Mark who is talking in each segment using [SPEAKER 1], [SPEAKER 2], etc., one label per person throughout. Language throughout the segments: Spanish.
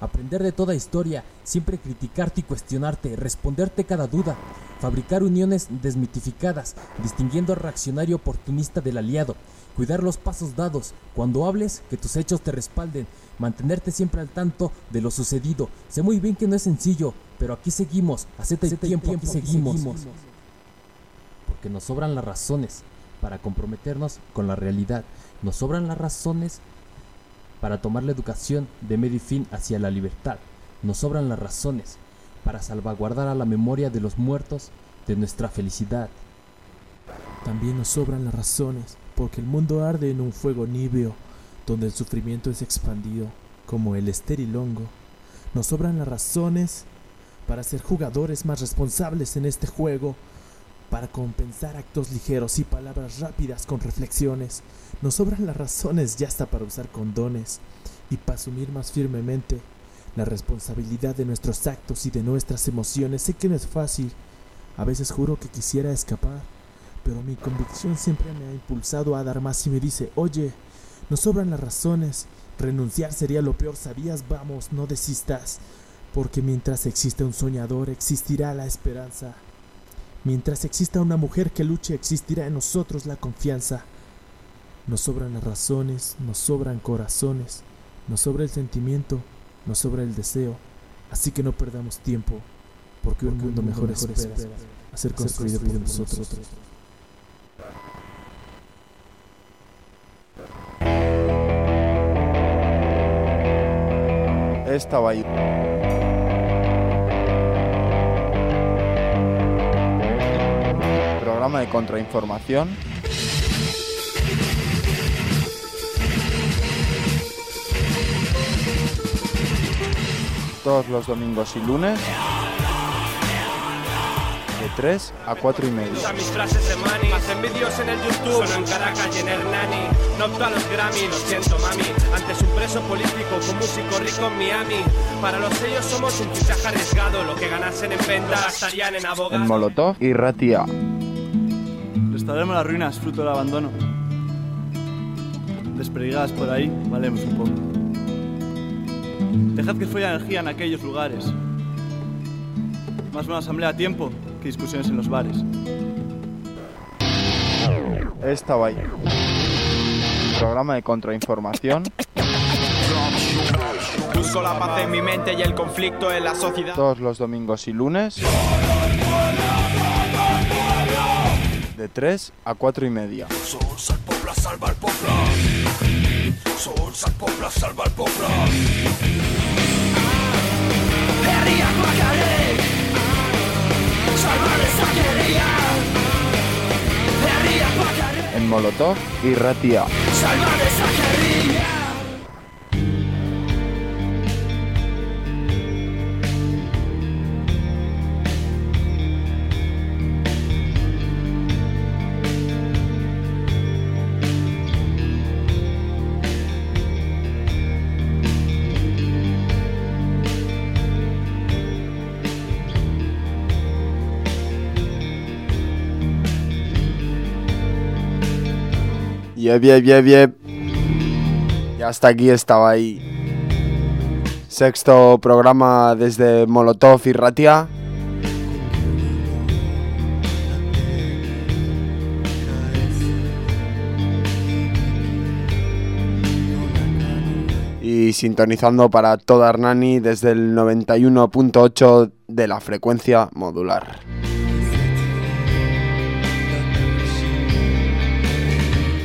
[SPEAKER 1] aprender de toda historia, siempre criticarte y cuestionarte, responderte cada duda, fabricar uniones desmitificadas, distinguiendo al reaccionario oportunista del aliado, cuidar los pasos dados, cuando hables, que tus hechos te respalden, mantenerte siempre al tanto de lo sucedido. Sé muy bien que no es sencillo, pero aquí seguimos, acepta el tiempo, aquí seguimos. Porque nos sobran las razones para comprometernos con la realidad, nos sobran las razones para tomar la educación de medio fin hacia la libertad. Nos sobran las razones para salvaguardar a la memoria de los muertos de nuestra felicidad.
[SPEAKER 2] También nos sobran las razones porque el mundo arde en un fuego níveo donde el sufrimiento es expandido como el estéril hongo. Nos sobran las razones para ser jugadores más responsables en este juego, para compensar actos ligeros y palabras rápidas con reflexiones. Nos sobran las razones ya hasta para usar condones y para asumir más firmemente la responsabilidad de nuestros actos y de nuestras emociones. Sé que no es fácil, a veces juro que quisiera escapar, pero mi convicción siempre me ha impulsado a dar más y me dice, oye, nos sobran las razones, renunciar sería lo peor, sabías, vamos, no desistas, porque mientras existe un soñador existirá la esperanza. Mientras exista una mujer que luche, existirá en nosotros la confianza. Nos sobran las razones, nos sobran corazones, nos sobra el sentimiento, nos sobra el deseo. Así que no perdamos tiempo, porque, un mundo mejor, mejor espera, a ser construido, por nosotros.
[SPEAKER 3] Estaba ahí. Programa de contrainformación. Todos los domingos y lunes. De 3 a 4 y media.
[SPEAKER 4] Usa mis frases de money, hacen vídeos en el YouTube, Solo en Caracas y en Hernani. No opto a los Grammy, lo siento mami. Antes un preso político, con músico rico en Miami. Para los sellos somos un fichaje arriesgado. Lo que ganasen en venta gastarían en abogados.
[SPEAKER 3] En Molotov y Ratia.
[SPEAKER 5] Restauremos las ruinas, fruto del abandono. Desperdigadas por ahí, valemos un poco. Dejad que fluya energía en aquellos lugares. Más una asamblea a tiempo que discusiones en los bares.
[SPEAKER 3] Estaba ahí. Programa de contrainformación.
[SPEAKER 4] Busco la paz en mi mente y el conflicto en la sociedad.
[SPEAKER 3] Todos los domingos y lunes. De 3 a 4 y media.
[SPEAKER 6] El salva el poble. Sols el poble salva el poble. Herriak bakarrik salva dezakeria. Herriak bakarrik
[SPEAKER 3] En Molotov y Ratia.
[SPEAKER 6] salva dezakeria.
[SPEAKER 3] Yep, yep. Y hasta aquí estaba ahí. Sexto programa desde Molotov y Ratia. Y sintonizando para toda Hernani desde el 91.8 de la frecuencia modular.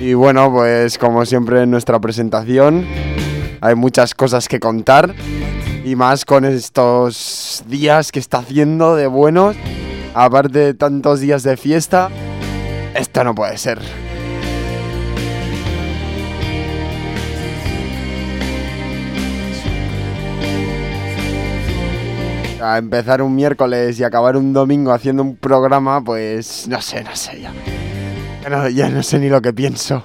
[SPEAKER 3] Y bueno, pues como siempre en nuestra presentación hay muchas cosas que contar y más con estos días que está haciendo de buenos, aparte de tantos días de fiesta, esto no puede ser. A empezar un miércoles y acabar un domingo haciendo un programa, pues no sé, no sé ya. Ya no, sé ni lo que pienso.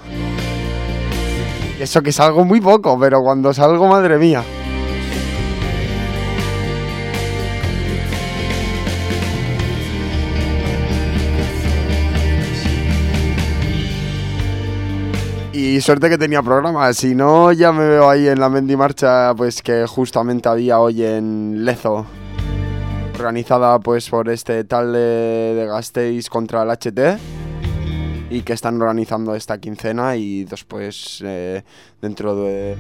[SPEAKER 3] Eso que salgo muy poco, pero cuando salgo, madre mía. Y Y suerte que tenía programa, si no ya me veo ahí en la Mendimarcha, pues que justamente había hoy en Lezo, organizada pues por este tal de, de Gasteiz contra el HT y que están organizando esta quincena y después eh, dentro de,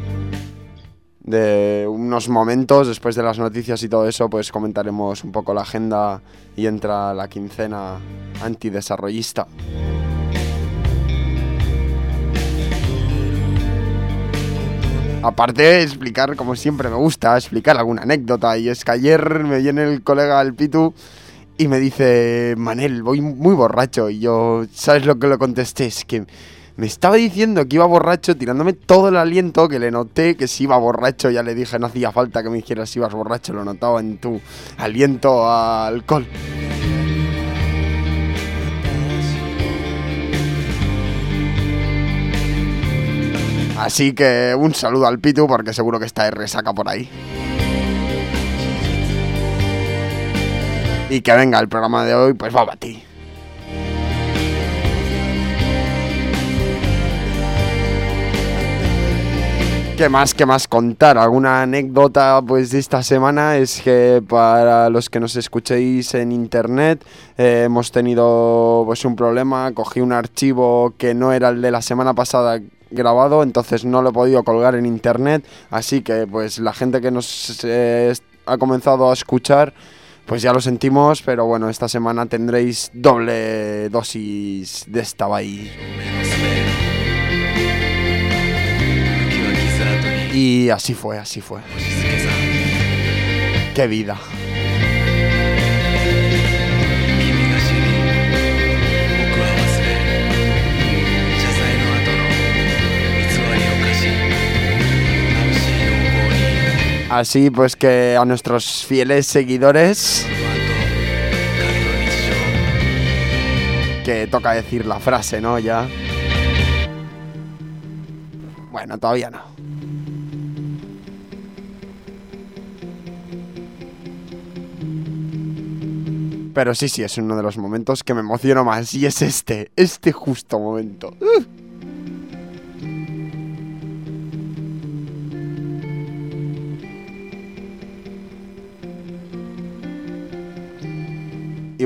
[SPEAKER 3] unos momentos, después de las noticias y todo eso, pues comentaremos un poco la agenda y entra la quincena antidesarrollista. Aparte explicar, como siempre me gusta, explicar alguna anécdota. Y es que ayer me viene el colega el Pitu y me dice, Manel, voy muy borracho. Y yo, ¿sabes lo que le contesté? Es que me estaba diciendo que iba borracho, tirándome todo el aliento, que le noté que si iba borracho. Ya le dije, no hacía falta que me dijeras si ibas borracho, lo notaba en tu aliento a alcohol. Así que un saludo al Pitu porque seguro que está de resaca por ahí. Y que venga el programa de hoy, pues va a ti. ¿Qué más, qué más contar? ¿Alguna anécdota pues de esta semana? Es que para los que nos escuchéis en internet eh, hemos tenido pues un problema, cogí un archivo que no era el de la semana pasada grabado, entonces no lo he podido colgar en internet, así que pues la gente que nos eh, ha comenzado a escuchar pues ya lo sentimos, pero bueno, esta semana tendréis doble dosis de esta bahía. Y así fue, así fue. Qué vida. Así pues que a nuestros fieles seguidores que toca decir la frase, ¿no? Ya. Bueno, todavía no. Pero sí, sí, es uno de los momentos que me emociono más y es este, este justo momento. ¡Uh!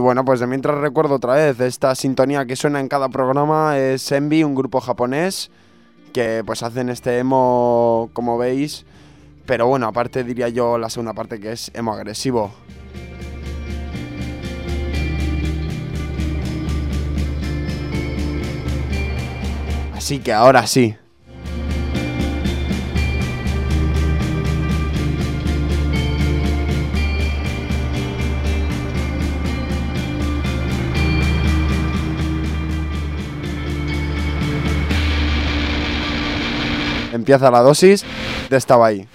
[SPEAKER 3] Bueno, pues de mientras recuerdo otra vez esta sintonía que suena en cada programa es Envy, un grupo japonés que pues hacen este emo como veis, pero bueno, aparte diría yo la segunda parte que es emo agresivo. Así que ahora sí. Empieza la dosis de esta bahía.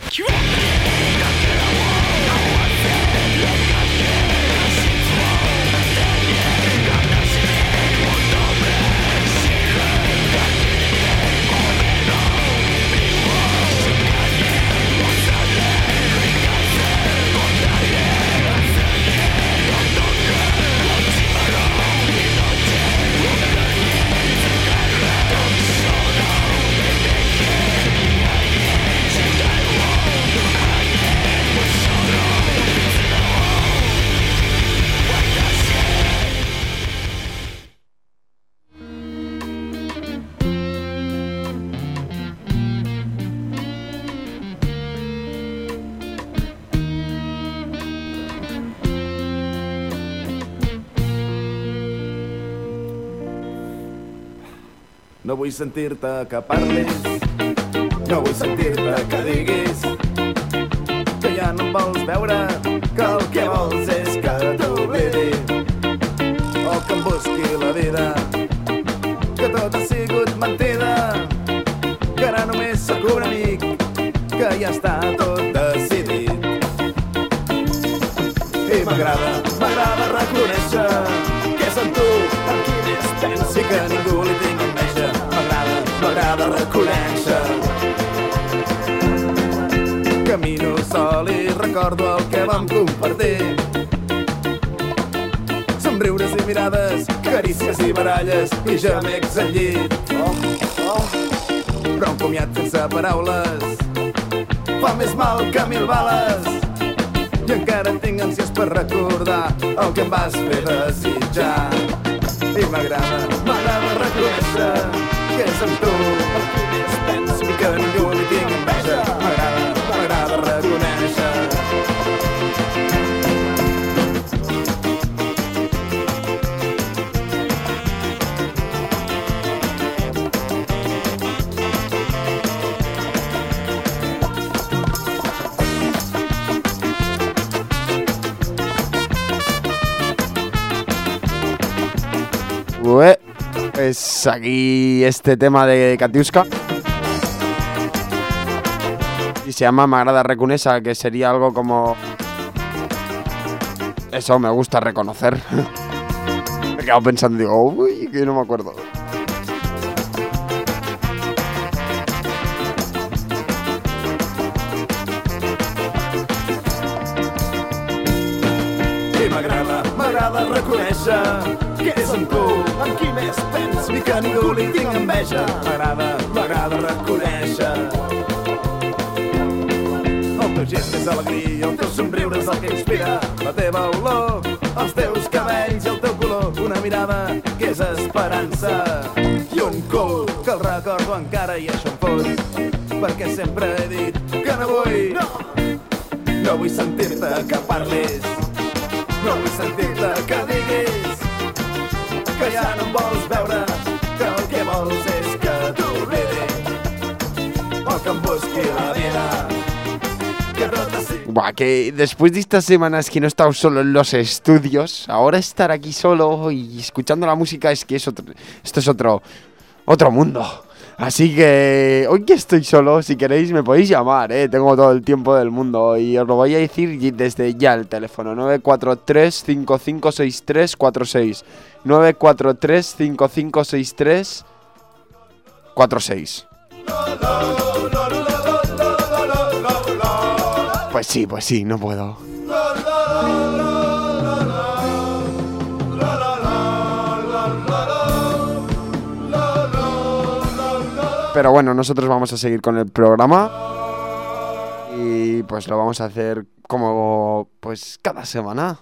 [SPEAKER 7] Vull sentir-te que parlis, no vull sentir-te que diguis que ja no em vols veure, reconèixer Camino sol i recordo el que vam compartir Somriures i mirades, carícies i baralles i gemecs al llit. Oh. però un comiat sense paraules fa més mal que mil bales i encara tinc ànsies per recordar el que em vas fer desitjar i m'agrada, m'agrada reconèixer que és amb tu penso que ningú li tinc enveja m'agrada, m'agrada reconèixer
[SPEAKER 3] Pues aquí este tema de Katiuska. Y se llama Magrada Recunesa, que sería algo como... Eso, me gusta reconocer. me he quedado pensando, digo, uy, que no me acuerdo.
[SPEAKER 7] M'agrada reconèixer que és amb tu, amb qui més penso i que ningú li tinc enveja. M'agrada, m'agrada reconèixer. El teu gest és alegria, el teu somriure és el que inspira, la teva olor, els teus cabells i el teu color, una mirada que és esperança i un cul que el recordo encara i això em fot, perquè sempre he dit que no vull, no, no vull sentir-te que parlis, no vull sentir-te que diguis que
[SPEAKER 3] Buah, que después de estas semanas que no he estado solo en los estudios, ahora estar aquí solo y escuchando la música es que es otro, esto es otro, otro mundo. Así que hoy que estoy solo, si queréis me podéis llamar, ¿eh? tengo todo el tiempo del mundo y os lo voy a decir desde ya el teléfono 943 556346 943 5563 46 Pues sí, pues sí, no puedo. Pero bueno, nosotros vamos a seguir con el programa. Y pues lo vamos a hacer como pues cada semana.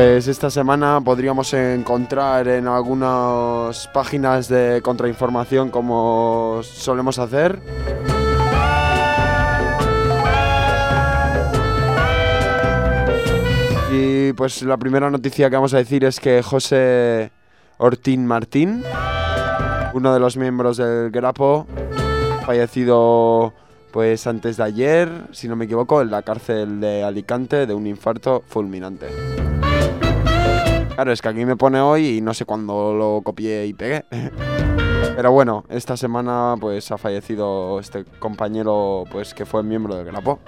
[SPEAKER 3] Pues esta semana podríamos encontrar en algunas páginas de contrainformación como solemos hacer. Y pues la primera noticia que vamos a decir es que José Ortín Martín, uno de los miembros del Grapo, fallecido pues antes de ayer, si no me equivoco, en la cárcel de Alicante de un infarto fulminante. Claro, es que aquí me pone hoy y no sé cuándo lo copié y pegué. Pero bueno, esta semana pues ha fallecido este compañero pues que fue miembro del Grapo.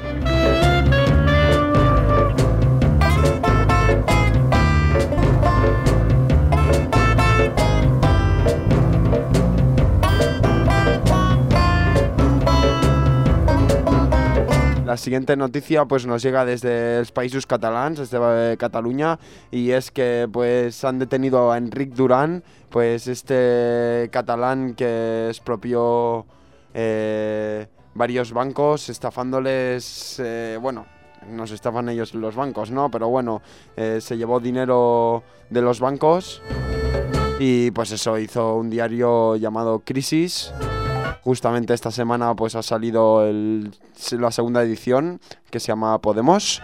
[SPEAKER 3] Siguiente noticia pues nos llega desde los Països Catalans, desde eh, Cataluña, y es que pues han detenido a Enric Duran, pues este catalán que expropió eh, varios bancos, estafándoles, eh, bueno, nos estafan ellos los bancos, ¿no? Pero bueno, eh, se llevó dinero de los bancos y pues eso, hizo un diario llamado Crisis. Justamente esta semana pues ha salido la segunda edición que se llama Podemos.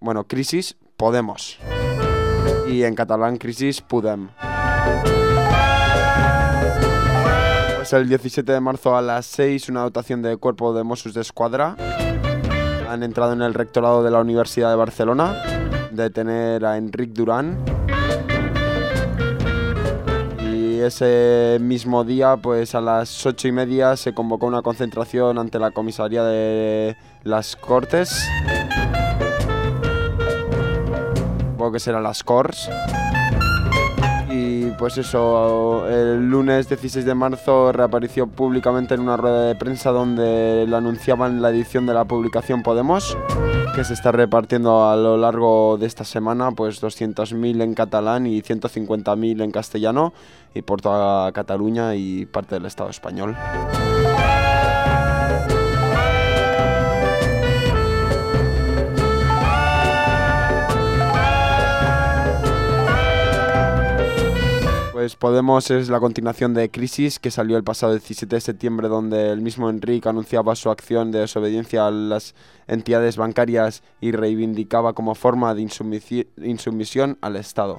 [SPEAKER 3] Bueno, Crisis Podemos. Y en catalán Crisis Podem. Pues el 17 de marzo a las 6 una dotación de cuerpo de Mossos de Escuadra han entrado en el rectorado de la Universidad de Barcelona detener a Enric Durán ese mismo día, pues a las ocho y media se convocó una concentración ante la comisaría de las Cortes. Supongo que las Cors. Y pues eso, el lunes 16 de marzo reapareció públicamente en una rueda de prensa donde le anunciaban la edición de la publicación Podemos, que se está repartiendo a lo largo de esta semana, pues 200.000 en catalán y 150.000 en castellano, y por toda Cataluña y parte del Estado español. Pues Podemos es la continuación de Crisis, que salió el pasado 17 de septiembre, donde el mismo Enrique anunciaba su acción de desobediencia a las entidades bancarias y reivindicaba como forma de insumisi- insumisión al Estado.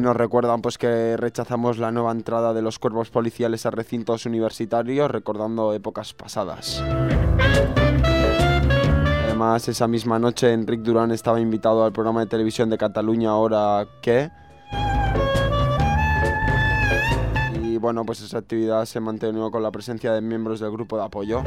[SPEAKER 3] Nos recuerdan pues que rechazamos la nueva entrada de los cuerpos policiales a recintos universitarios, recordando épocas pasadas. Además, esa misma noche Enric Durán estaba invitado al programa de televisión de Cataluña Ahora qué. Y bueno, pues esa actividad se mantenió con la presencia de miembros del grupo de apoyo.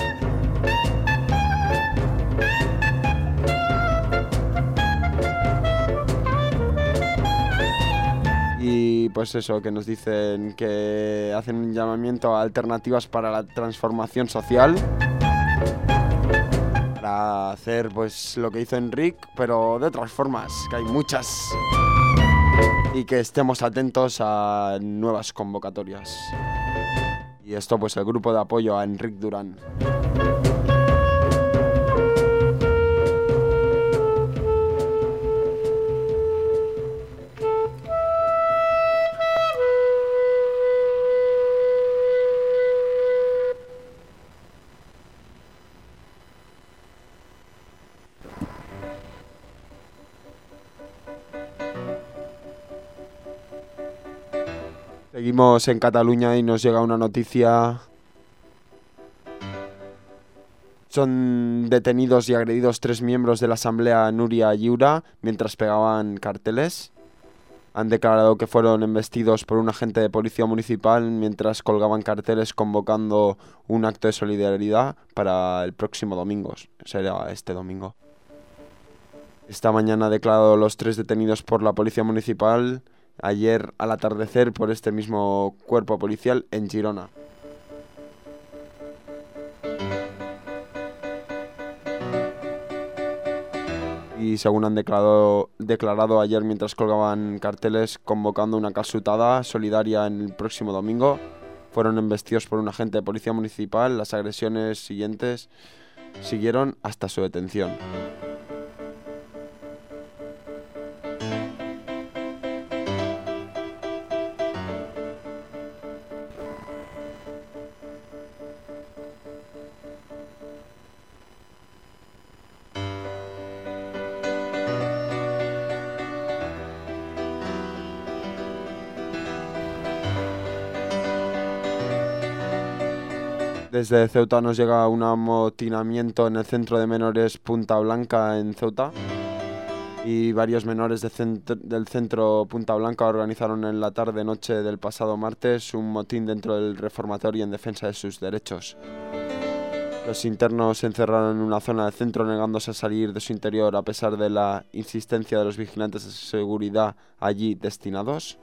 [SPEAKER 3] Y pues eso, que nos dicen que hacen un llamamiento a alternativas para la transformación social para hacer pues lo que hizo Enric, pero de otras formas, que hay muchas. Y que estemos atentos a nuevas convocatorias. Y esto pues el grupo de apoyo a Enric Durán. En Cataluña y nos llega una noticia. Son detenidos y agredidos tres miembros de la Asamblea Nuria Lliura mientras pegaban carteles. Han declarado que fueron embestidos por un agente de policía municipal mientras colgaban carteles convocando un acto de solidaridad para el próximo domingo. Será este domingo. Esta mañana ha declarado los tres detenidos por la policía municipal ayer al atardecer por este mismo cuerpo policial en Girona. Y según han declarado, declarado ayer mientras colgaban carteles convocando una casutada solidaria en el próximo domingo, fueron embestidos por un agente de policía municipal. Las agresiones siguientes siguieron hasta su detención. Desde Ceuta nos llega un amotinamiento en el centro de menores Punta Blanca en Ceuta. Y varios menores del centro Punta Blanca organizaron en la tarde-noche del pasado martes un motín dentro del reformatorio en defensa de sus derechos. Los internos se encerraron en una zona del centro negándose a salir de su interior a pesar de la insistencia de los vigilantes de seguridad allí destinados.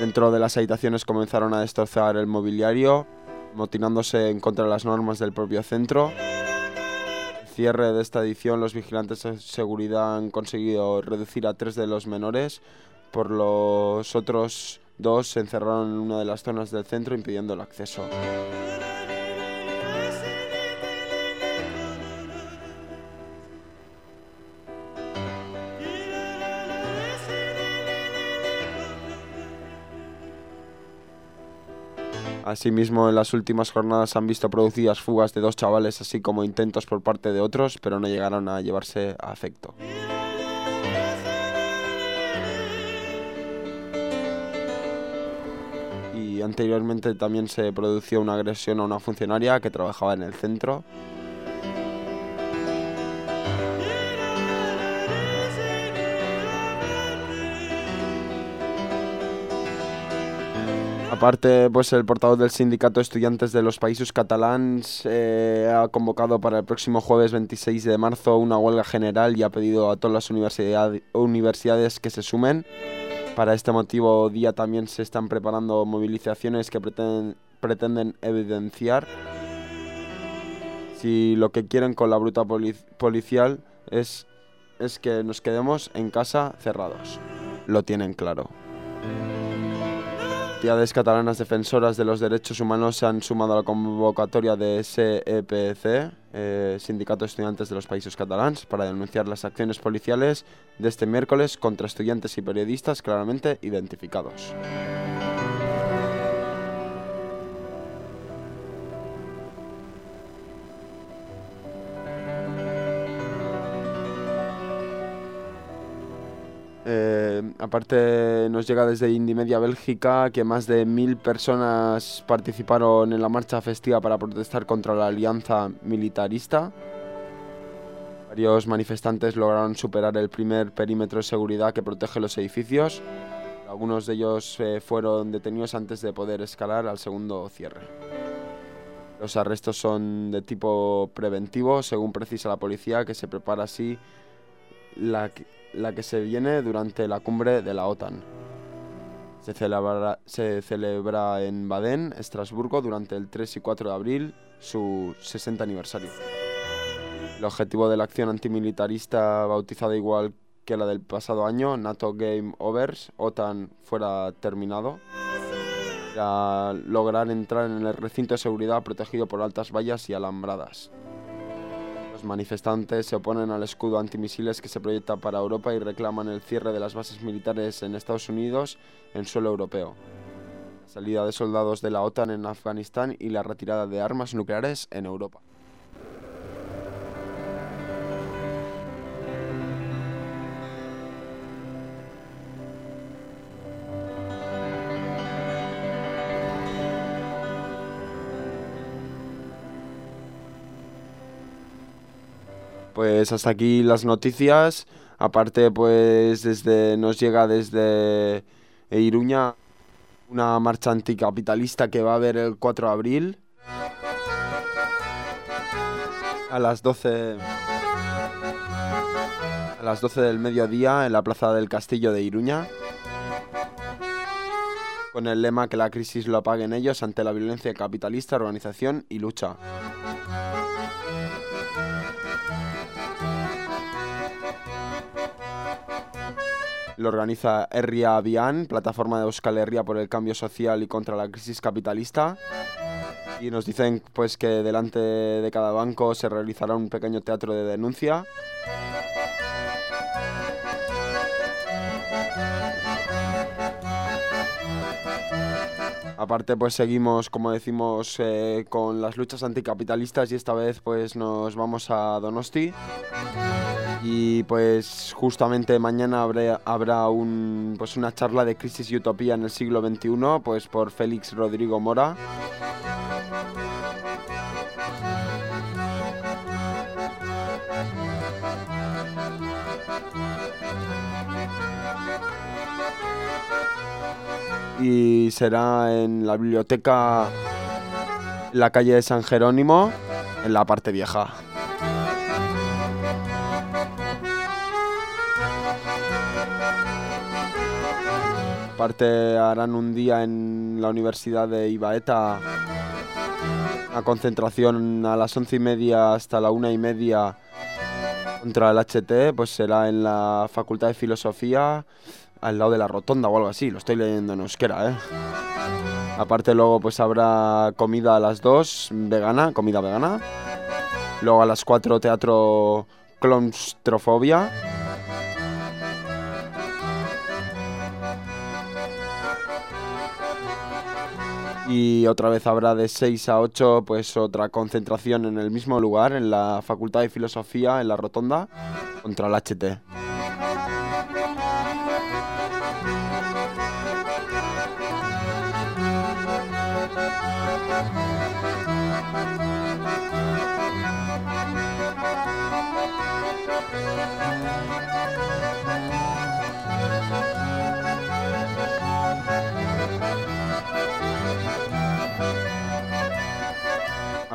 [SPEAKER 3] Dentro de las habitaciones comenzaron a destrozar el mobiliario, motinándose en contra de las normas del propio centro. Cierre de esta edición, los vigilantes de seguridad han conseguido reducir a tres de los menores, por los otros dos se encerraron en una de las zonas del centro impidiendo el acceso. Asimismo, en las últimas jornadas han visto producidas fugas de dos chavales, así como intentos por parte de otros, pero no llegaron a llevarse a efecto. Y anteriormente también se produjo una agresión a una funcionaria que trabajaba en el centro. Aparte, pues el portavoz del sindicato de estudiantes de los países catalans eh, ha convocado para el próximo jueves 26 de marzo una huelga general y ha pedido a todas las universidad- universidades que se sumen. Para este motivo día también se están preparando movilizaciones que pretenden, evidenciar si lo que quieren con la bruta poli- policial es, es que nos quedemos en casa cerrados. Lo tienen claro. Entidades catalanas defensoras de los derechos humanos se han sumado a la convocatoria de SEPC, eh, Sindicato de Estudiantes de los Países Catalans, para denunciar las acciones policiales de este miércoles contra estudiantes y periodistas claramente identificados. Eh, aparte nos llega desde Indimedia Bélgica que más de mil personas participaron en la marcha festiva para protestar contra la alianza militarista. Varios manifestantes lograron superar el primer perímetro de seguridad que protege los edificios. Algunos de ellos eh, fueron detenidos antes de poder escalar al segundo cierre. Los arrestos son de tipo preventivo, según precisa la policía, que se prepara así la, la que se viene durante la cumbre de la OTAN. Se celebrará- se celebra en Baden, Estrasburgo, durante el 3 y 4 de abril, su 60 aniversario. El objetivo de la acción antimilitarista, bautizada igual que la del pasado año, NATO Game Overs, OTAN fuera terminado, era lograr entrar en el recinto de seguridad protegido por altas vallas y alambradas. Los manifestantes se oponen al escudo antimisiles que se proyecta para Europa y reclaman el cierre de las bases militares en Estados Unidos en suelo europeo, la salida de soldados de la OTAN en Afganistán y la retirada de armas nucleares en Europa. Pues hasta aquí las noticias. Aparte, pues desde nos llega desde Iruña una marcha anticapitalista que va a haber el 4 de abril a las 12 a las 12 del mediodía en la plaza del Castillo de Iruña con el lema que la crisis lo apaguen ellos ante la violencia capitalista, organización y lucha. Lo organiza Herria Bian, plataforma de Euskal Herria por el cambio social y contra la crisis capitalista. Y nos dicen pues que delante de cada banco se realizará un pequeño teatro de denuncia. Aparte pues seguimos, como decimos, eh, con las luchas anticapitalistas y esta vez pues nos vamos a Donosti. Y pues justamente mañana habrá, un, pues una charla de crisis y utopía en el siglo XXI pues por Félix Rodrigo Mora. Y será en la biblioteca la calle de San Jerónimo, en la parte vieja. Aparte harán un día en la Universidad de Ibaeta una concentración a las once y media hasta la una y media contra el HT, pues será en la Facultad de Filosofía al lado de la Rotonda o algo así, lo estoy leyendo en euskera, ¿eh? Aparte luego pues habrá comida a las 2, vegana, comida vegana. Luego a las 4 teatro Clonstrofobia. Y otra vez habrá de 6 a 8 pues otra concentración en el mismo lugar, en la Facultad de Filosofía, en la Rotonda, contra el HT.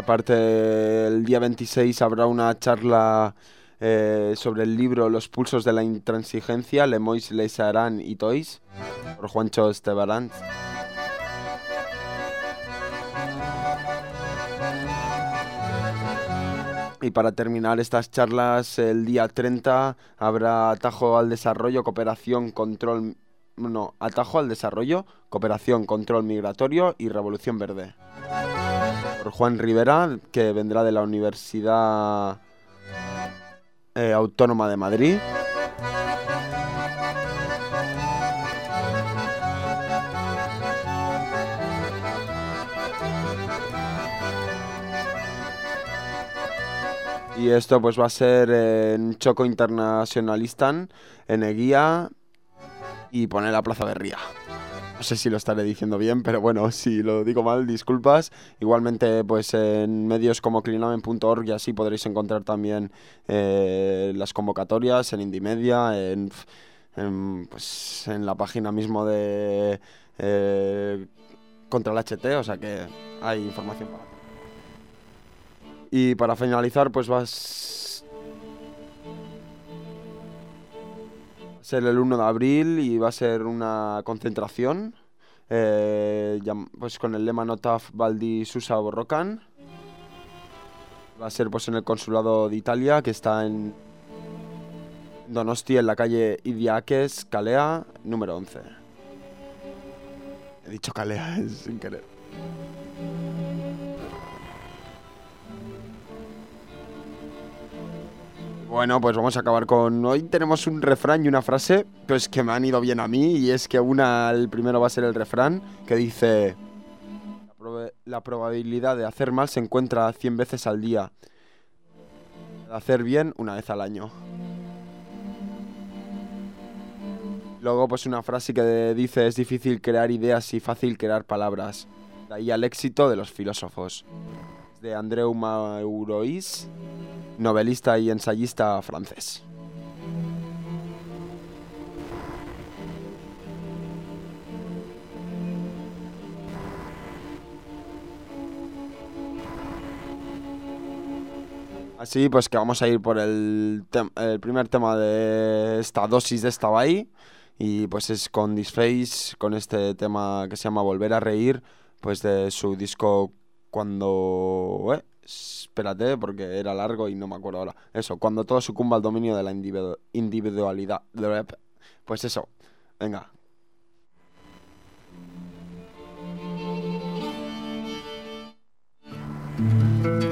[SPEAKER 3] Aparte, el día 26 habrá una charla eh, sobre el libro Los pulsos de la intransigencia, Lemois, Leisarán y Toys, por Juancho Estebarán. Y para terminar estas charlas, el día 30 habrá atajo al desarrollo, cooperación, control. No, atajo al desarrollo, cooperación, control migratorio y revolución verde. Juan Rivera, que vendrá de la Universidad eh, Autónoma de Madrid. Y esto pues va a ser en Choco Internacionalistan, en Eguía y poner la Plaza Berría. No sé si lo estaré diciendo bien, pero bueno, si lo digo mal, disculpas. Igualmente, pues en medios como clinamen.org y así podréis encontrar también eh, las convocatorias en Indimedia, en, en, pues, en la página mismo de eh, contra el HT, o sea que hay información para y para finalizar, pues vas. Ser el 1 de abril y va a ser una concentración. eh, pues con el lema Notaf Valdi Susa Borrocan. Va a ser pues en el consulado de Italia, que está en Donosti, en la calle Idiaques, Calea, número 11. He dicho Calea, sin querer. Bueno, pues vamos a acabar con. Hoy tenemos un refrán y una frase pues que me han ido bien a mí. Y es que una, el primero va a ser el refrán que dice: La, la probabilidad de hacer mal se encuentra 100 veces al día. De hacer bien una vez al año. Luego, pues una frase que dice: Es difícil crear ideas y fácil crear palabras. De ahí al éxito de los filósofos. De Andreu Maurois novelista y ensayista francés. Así pues que vamos a ir por el, el primer tema de esta dosis de esta bahí y pues es con Disface, con este tema que se llama Volver a Reír, pues de su disco cuando... ¿eh? Espérate, porque era largo y no me acuerdo ahora. Eso, cuando todo sucumba al dominio de la individu individualidad. Pues eso, venga, thank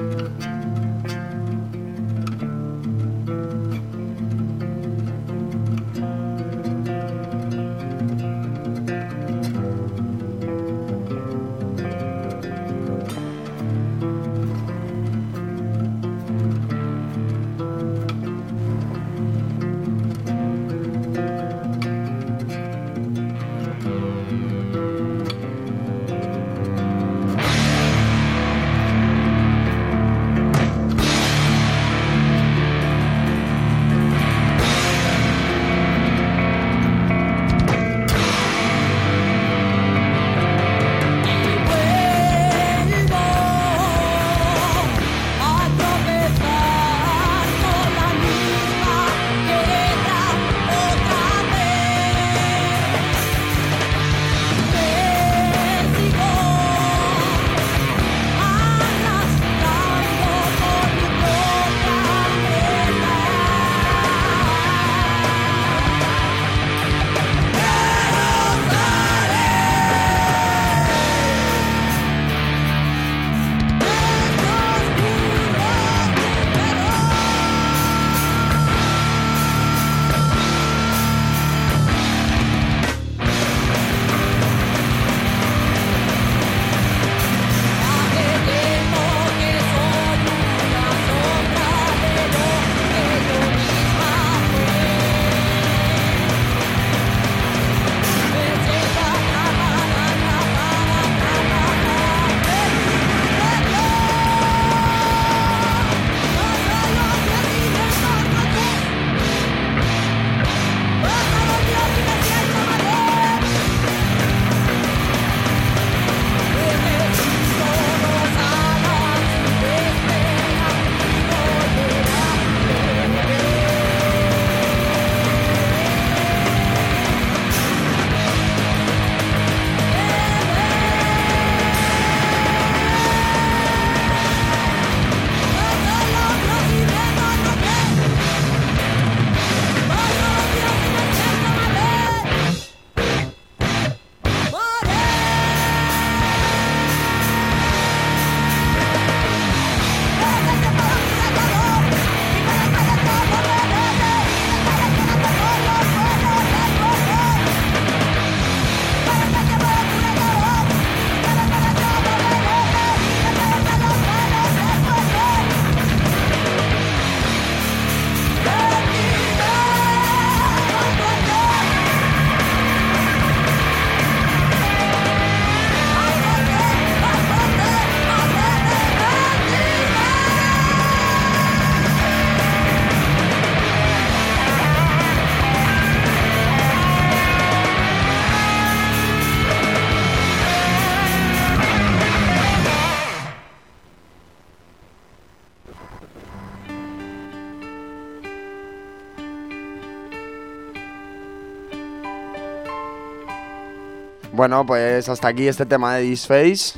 [SPEAKER 3] Bueno, pues hasta aquí este tema de Disface.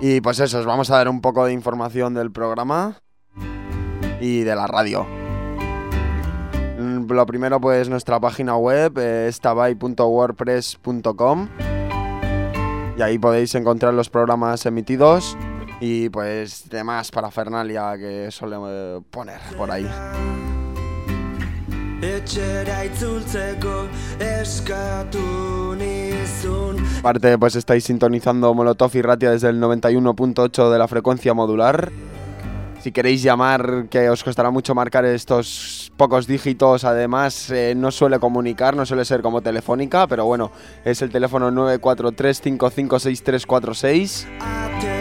[SPEAKER 3] Y pues eso, os vamos a dar un poco de información del programa y de la radio. Mm, Lo primero, pues nuestra página web es tabay.wordpress.com y ahí podéis encontrar los programas emitidos y pues demás parafernalia que solemos poner por ahí.
[SPEAKER 8] Etxera itzultzeko eskatu nizun
[SPEAKER 3] Aparte, pues estáis sintonizando Molotov y Ratia desde el 91.8 de la frecuencia modular. Si queréis llamar, que os costará mucho marcar estos pocos dígitos, además eh, no suele comunicar, no suele ser como telefónica, pero bueno, es el teléfono 943-556346.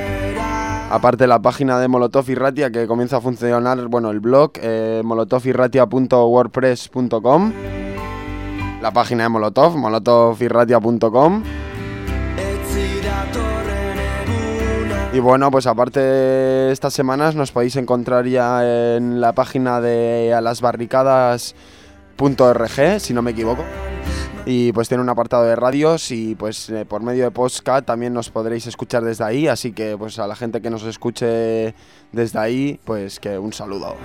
[SPEAKER 3] Aparte la página de Molotov y Ratia que comienza a funcionar, bueno, el blog eh, La página de Molotov,
[SPEAKER 8] eguna
[SPEAKER 3] Y bueno, pues aparte estas semanas nos podéis encontrar ya en la página de alasbarricadas.org, si no me equivoco. Y pues tiene un apartado de radios y pues eh, por medio de podcast también nos podréis escuchar desde ahí, así que pues a la gente que nos escuche desde ahí, pues que un saludo.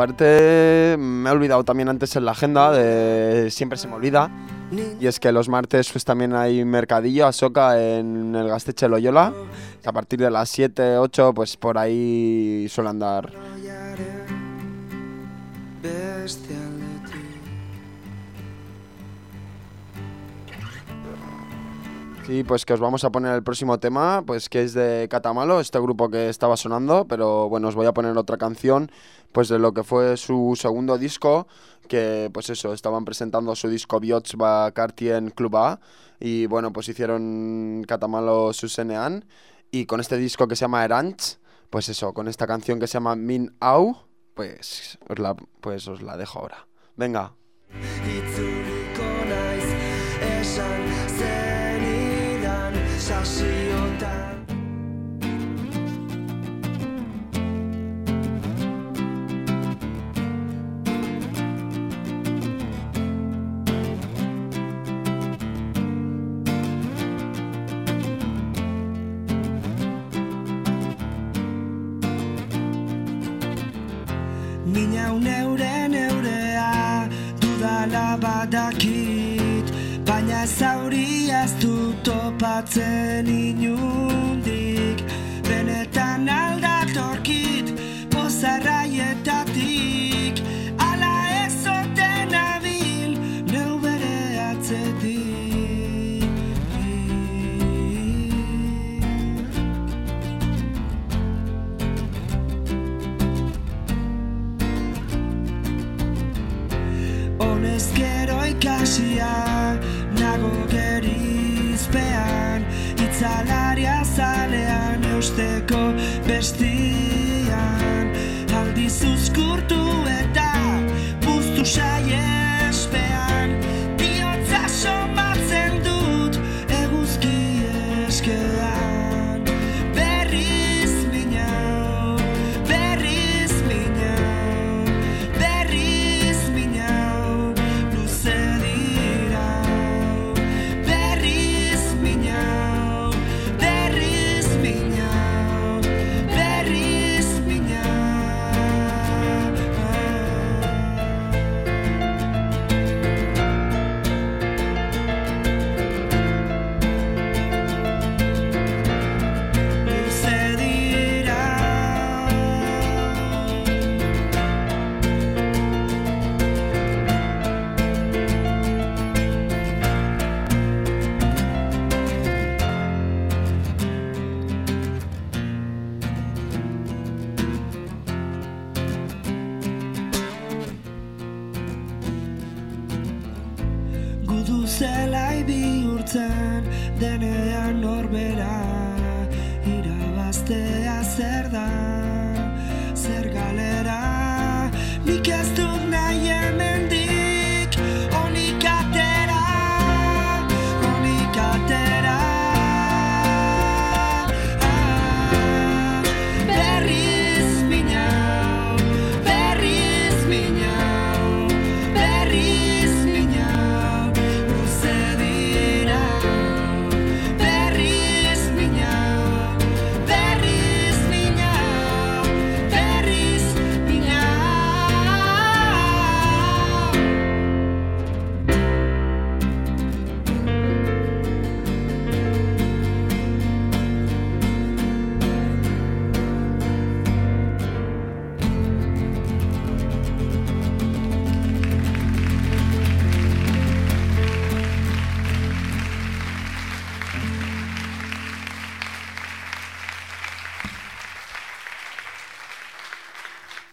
[SPEAKER 3] Aparte, me he olvidado también antes en la agenda, de, siempre se me olvida. Y es que los martes pues también hay mercadillo a Soca en el Gasteche Loyola. A partir de las 7, 8, pues por ahí suele andar. Sí, pues que os vamos a poner el próximo tema, pues que es de Catamalo, este grupo que estaba sonando, pero bueno, os voy a poner otra canción, pues de lo que fue su segundo disco, que pues eso, estaban presentando su disco Biots va en Club A, y bueno, pues hicieron Catamalo Susenean, y con este disco que se llama Eranch, pues eso, con esta canción que se llama Min Au, pues os la, pues os la dejo ahora. Venga.
[SPEAKER 8] Dudala badakit Baina zauri ez dut topatzen inundik. Benetan aldatorkit pozarraietatik Ikasia nago gerizpean Itzalaria zalean eusteko bestian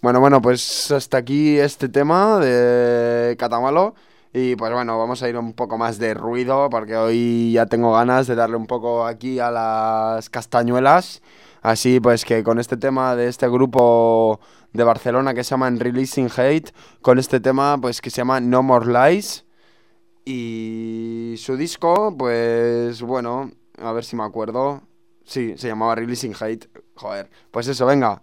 [SPEAKER 3] Bueno, bueno, pues hasta aquí este tema de Catamalo. Y pues bueno, vamos a ir un poco más de ruido porque hoy ya tengo ganas de darle un poco aquí a las castañuelas. Así pues que con este tema de este grupo de Barcelona que se llama Releasing Hate, con este tema pues que se llama No More Lies. Y su disco, pues bueno, a ver si me acuerdo. Sí, se llamaba Releasing Hate. Joder, pues eso, venga.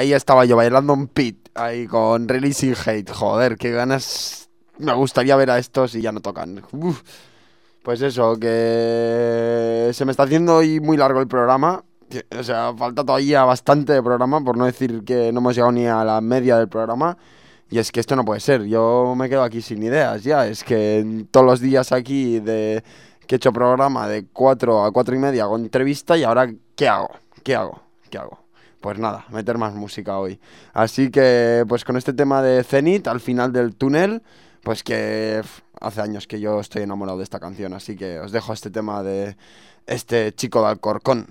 [SPEAKER 3] Ahí estaba yo bailando un pit, ahí con Releasing Hate. Joder, qué ganas. Me gustaría ver a estos y ya no tocan. Pues eso, que se me está haciendo hoy muy largo el programa. O sea, falta todavía bastante de programa, por no decir que no hemos llegado ni a la media del programa. Y es que esto no puede ser. Yo me quedo aquí sin ideas ya. Es que todos los días aquí de que he hecho programa de 4 a 4 y media hago entrevista y ahora ¿qué hago? ¿Qué hago? ¿Qué hago? Pues nada, meter más música hoy. Así que pues con este tema de Zenith al final del túnel, pues que hace años que yo estoy enamorado de esta canción, así que os dejo este tema de este chico de Alcorcón.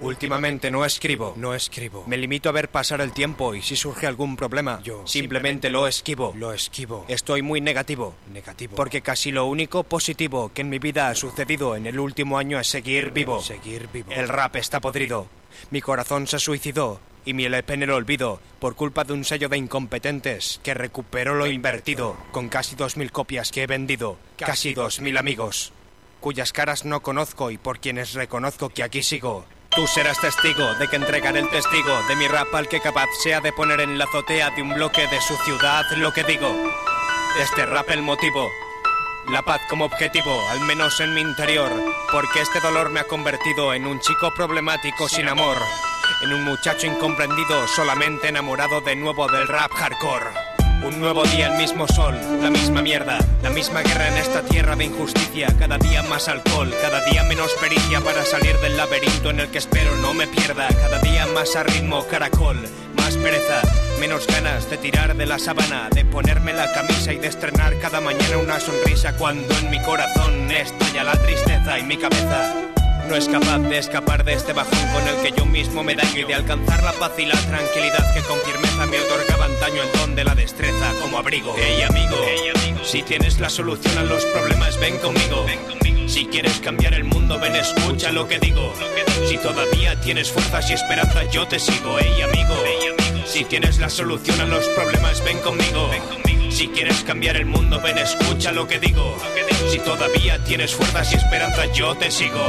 [SPEAKER 4] Últimamente no escribo, no escribo. Me limito a ver pasar el tiempo y si surge algún problema, yo simplemente lo esquivo. Lo esquivo. Estoy muy negativo, negativo, porque casi lo único positivo que en mi vida ha sucedido en el último año es seguir vivo. Seguir vivo. El rap está podrido. Mi corazón se suicidó y mi LP en el olvido por culpa de un sello de incompetentes que recuperó lo invertido con casi dos mil copias que he vendido, casi dos mil amigos, cuyas caras no conozco y por quienes reconozco que aquí sigo. Tú serás testigo de que entregaré el testigo de mi rap al que capaz sea de poner en la azotea de un bloque de su ciudad lo que digo. Este rap el motivo, la paz como objetivo, al menos en mi interior, porque este dolor me ha convertido en un chico problemático sin amor, en un muchacho incomprendido, solamente enamorado de nuevo del rap hardcore. Un nuevo día, el mismo sol, la misma mierda, la misma guerra en esta tierra de injusticia, cada día más alcohol, cada día menos pericia para salir del laberinto en el que espero no me pierda, cada día más a ritmo caracol, más pereza, menos ganas de tirar de la sabana, de ponerme la camisa y de estrenar cada mañana una sonrisa cuando en mi corazón estalla la tristeza y mi cabeza no es capaz de escapar de este bajón con el que yo mismo me daño y de alcanzar la paz y la tranquilidad que con firmeza me otorgaba antaño el don de la destreza como abrigo. Hey amigo, si tienes la solución a los problemas ven conmigo. Si quieres cambiar el mundo ven escucha lo que digo. Si todavía tienes fuerzas y esperanza yo te sigo. Hey amigo, si tienes la solución a los problemas ven conmigo. Si quieres cambiar el mundo, ven, escucha lo que digo. Si todavía tienes fuerzas y esperanza, yo te sigo.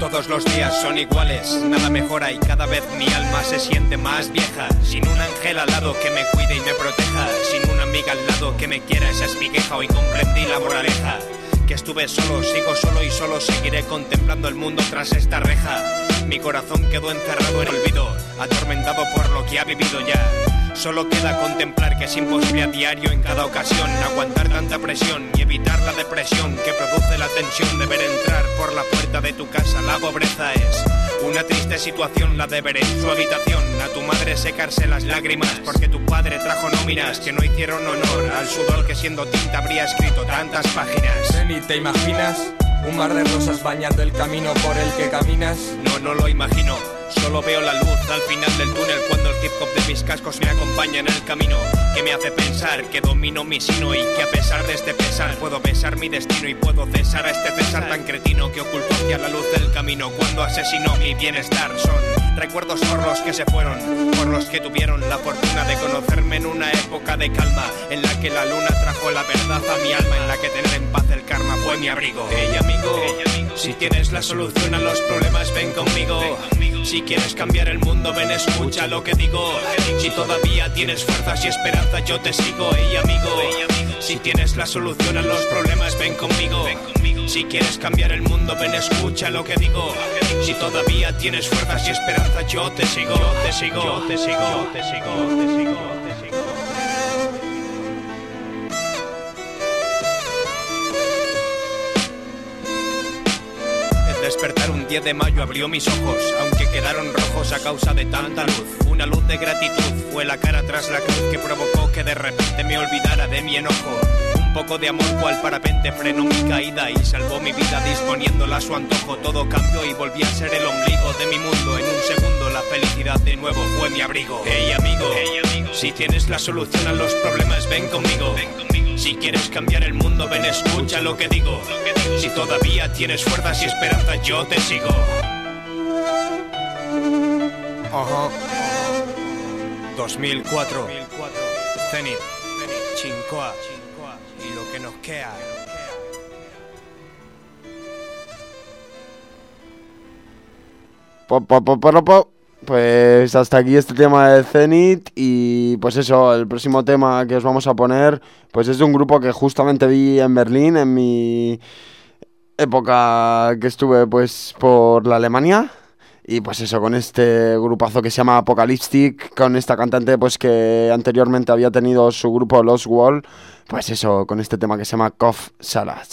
[SPEAKER 4] Todos los días son iguales, nada mejora y cada vez mi alma se siente más vieja. Sin un ángel al lado que me cuide y me proteja, sin una amiga al lado que me quiera, esa es mi queja. Hoy comprendí la moraleja. Que estuve solo, sigo solo y solo seguiré contemplando el mundo tras esta reja. Mi corazón quedó encerrado en olvido, atormentado por lo que ha vivido ya. Solo queda contemplar que es imposible a diario en cada ocasión aguantar tanta presión y evitar la depresión que produce la tensión de ver entrar por la puerta de tu casa. La pobreza es una triste situación, la de ver en su habitación a tu madre secarse las lágrimas porque tu padre trajo nóminas que no hicieron honor al sudor que siendo tinta habría escrito tantas páginas.
[SPEAKER 9] Ni te imaginas un mar de rosas bañando el camino por el que caminas.
[SPEAKER 4] No, no lo imagino. Solo veo la luz al final del túnel cuando el hip hop de mis cascos me acompaña en el camino. Que me hace pensar que domino mi sino y que a pesar de este pesar puedo besar mi destino y puedo cesar a este César tan cretino que ocultó hacia la luz del camino cuando asesinó mi bienestar. Son recuerdos por los que se fueron, por los que tuvieron la fortuna de conocerme en una época de calma, en la que la luna trajo la verdad a mi alma, en la que tener en paz el karma fue mi abrigo. Hey amigo, si tienes la solución a los problemas ven conmigo. Si quieres cambiar el mundo, ven, escucha lo que digo. Si todavía tienes fuerzas y esperanza, yo te sigo, ey amigo. Si tienes la solución a los problemas, ven conmigo. Si quieres cambiar el mundo, ven, escucha lo que digo. Si todavía tienes fuerzas y esperanza, yo te sigo, te sigo, te sigo, te sigo, te sigo. 10 de mayo abrió mis ojos, aunque quedaron rojos a causa de tanta luz. Una luz de gratitud fue la cara tras la cruz que provocó que de repente me olvidara de mi enojo. Un poco de amor cual parapente frenó mi caída y salvó mi vida disponiéndola a su antojo. Todo cambió y volví a ser el ombligo de mi mundo. En un segundo la felicidad de nuevo fue mi abrigo. Hey amigo, si tienes la solución a los problemas ven conmigo. Si quieres cambiar el mundo ven escucha lo que digo. Si todavía tienes fuerzas y esperanza yo te sigo. Ajá. 2004. Zenit. Chincoa. Y lo que nos queda.
[SPEAKER 3] Po, po, po, po, po. Pues hasta aquí este tema de Zenith y pues eso, el próximo tema que os vamos a poner pues es de un grupo que justamente vi en Berlín en mi época que estuve pues por la Alemania y pues eso, con este grupazo que se llama Apocalyptic, con esta cantante pues que anteriormente había tenido su grupo Lost Wall, pues eso, con este tema que se llama Cough Salad.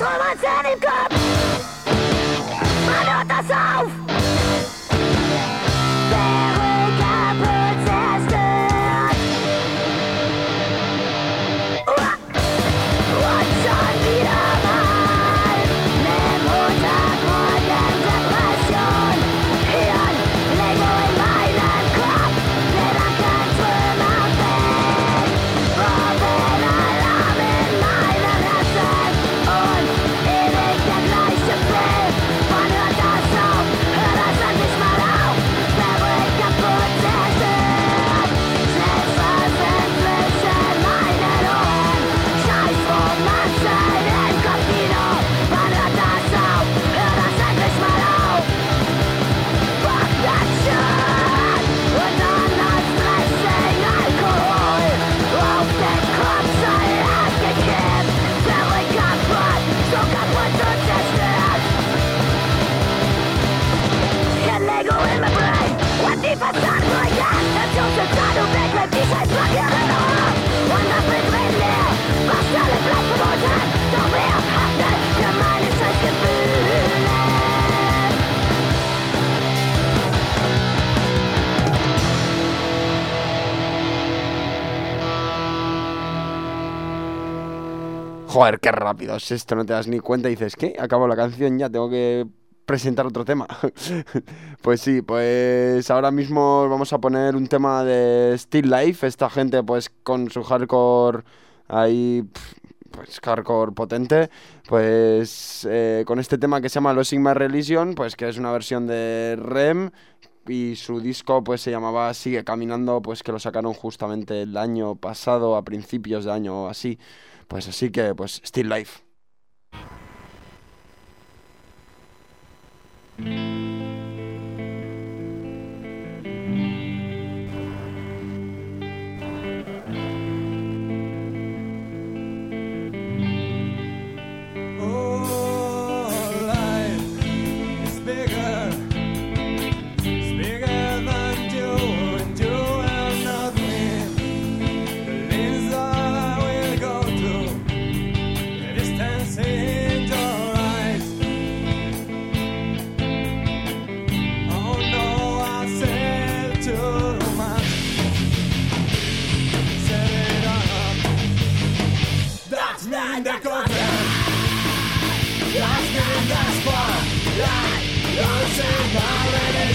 [SPEAKER 10] transformação em campo. Anotação!
[SPEAKER 3] Joder, qué rápido es esto, no te das ni cuenta y dices, ¿qué? Acabo la canción, ya tengo que presentar otro tema. pues sí, pues ahora mismo vamos a poner un tema de Still Life, esta gente pues con su hardcore ahí, pues hardcore potente, pues eh, con este tema que se llama Los Sigma Religion, pues que es una versión de REM y su disco pues se llamaba Sigue Caminando, pues que lo sacaron justamente el año pasado, a principios de año o así. Pues así que, pues, Still Life.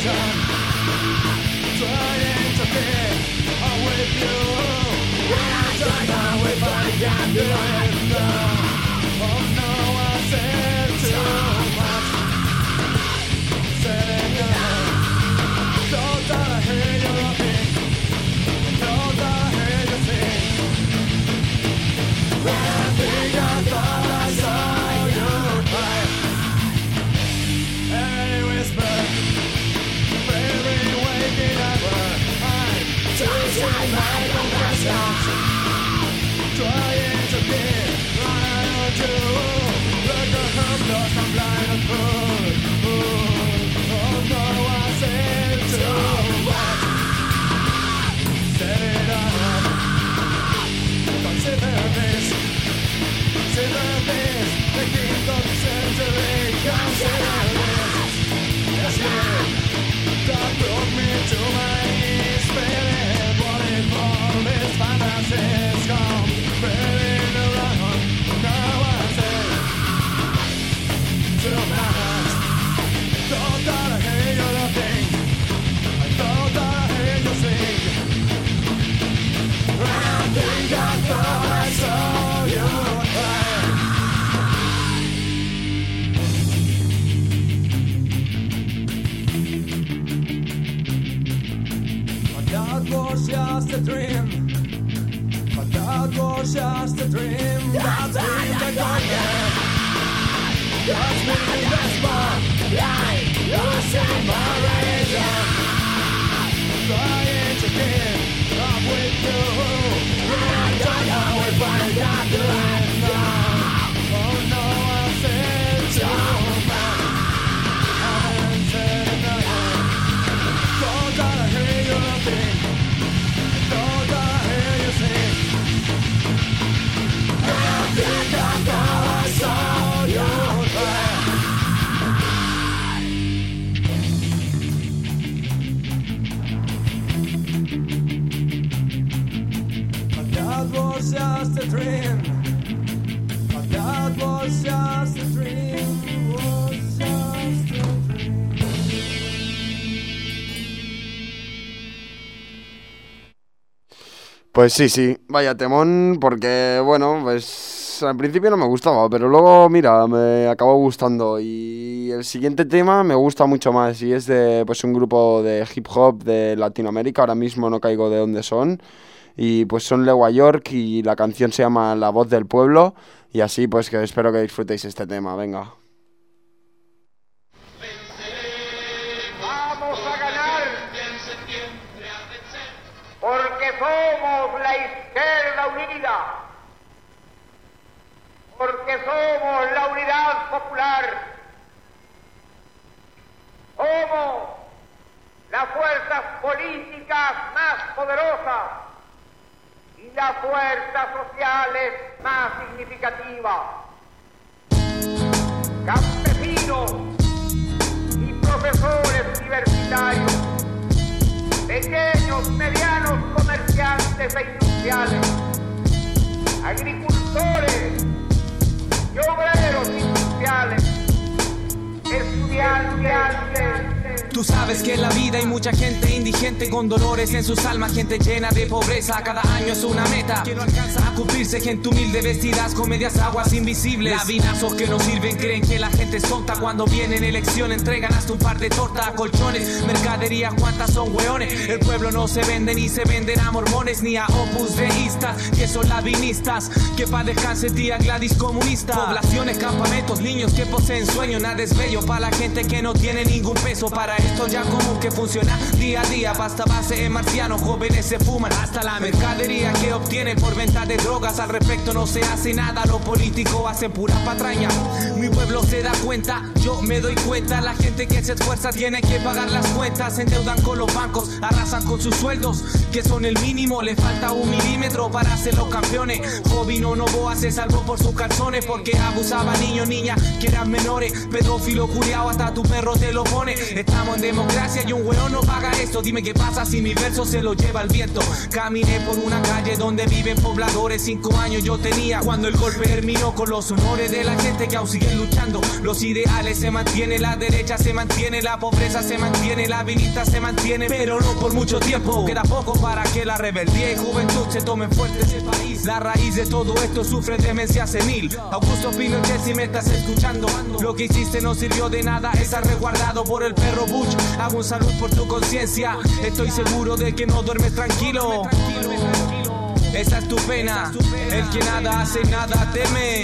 [SPEAKER 11] Now. Oh no, I said too do.
[SPEAKER 3] Pues sí, sí, vaya temón, porque bueno, pues al principio no me gustaba, pero luego, mira, me acabó gustando. Y el siguiente tema me gusta mucho más, y es de pues un grupo de hip hop de Latinoamérica, ahora mismo no caigo de dónde son. Y pues son Lewa York y la canción se llama La voz del pueblo. Y así pues que espero que disfrutéis este tema, venga.
[SPEAKER 12] Somos la izquierda unida, porque somos la unidad popular, somos las fuerzas políticas más poderosas y las fuerzas sociales más significativas. Campesinos y profesores universitarios, pequeños, medianos comerciantes comerciantes e industriales, agricultores y obreros industriales, estudiantes.
[SPEAKER 13] Tú sabes que en la vida hay mucha gente indigente con dolores en sus almas, gente llena de pobreza. Cada año es una meta que no alcanza a cumplirse. Gente humilde vestidas con medias aguas invisibles. Labinazos que no sirven, creen que la gente es tonta. Cuando vienen elección entregan hasta un par de tortas, colchones, mercadería. ¿Cuántas son hueones? El pueblo no se vende ni se venden a mormones ni a opus deístas que son labinistas. Que pa' descanse tía Gladys comunista. Poblaciones, campamentos, niños que poseen sueños. Nada es bello para la gente que no tiene ningún peso. Para esto ya común que funciona día a día. Basta base en marciano, jóvenes se fuman hasta la mercadería que obtienen por venta de drogas. Al respecto no se hace nada, los políticos hacen pura patraña. Mi pueblo se da cuenta, yo me doy cuenta. La gente que se esfuerza tiene que pagar las cuentas. Se endeudan con los bancos, arrasan con sus sueldos, que son el mínimo. Le falta un milímetro para ser los campeones. Jovino Novoa se salvó por sus calzones porque abusaba niños, niñas que eran menores. Pedófilo, curiado, hasta tu perro te lo pone. Estamos en democracia y un hueón no paga esto. Dime qué pasa si mi verso se lo lleva el viento. Caminé por una calle donde viven pobladores. Cinco años yo tenía cuando el golpe terminó con los honores de la gente que aún siguen luchando. Los ideales se mantienen, la derecha se mantiene, la pobreza se mantiene, la vinista se mantiene, pero no por mucho tiempo. Queda poco para que la rebeldía y juventud se tomen fuertes el país. La raíz de todo esto sufre demencia senil. Augusto Pinochet, si me estás escuchando, lo que hiciste no sirvió de nada, está resguardado por el perro Bush. Hago un salud por tu conciencia, estoy seguro de que no duermes tranquilo. Esa es tu pena, el que nada hace nada teme,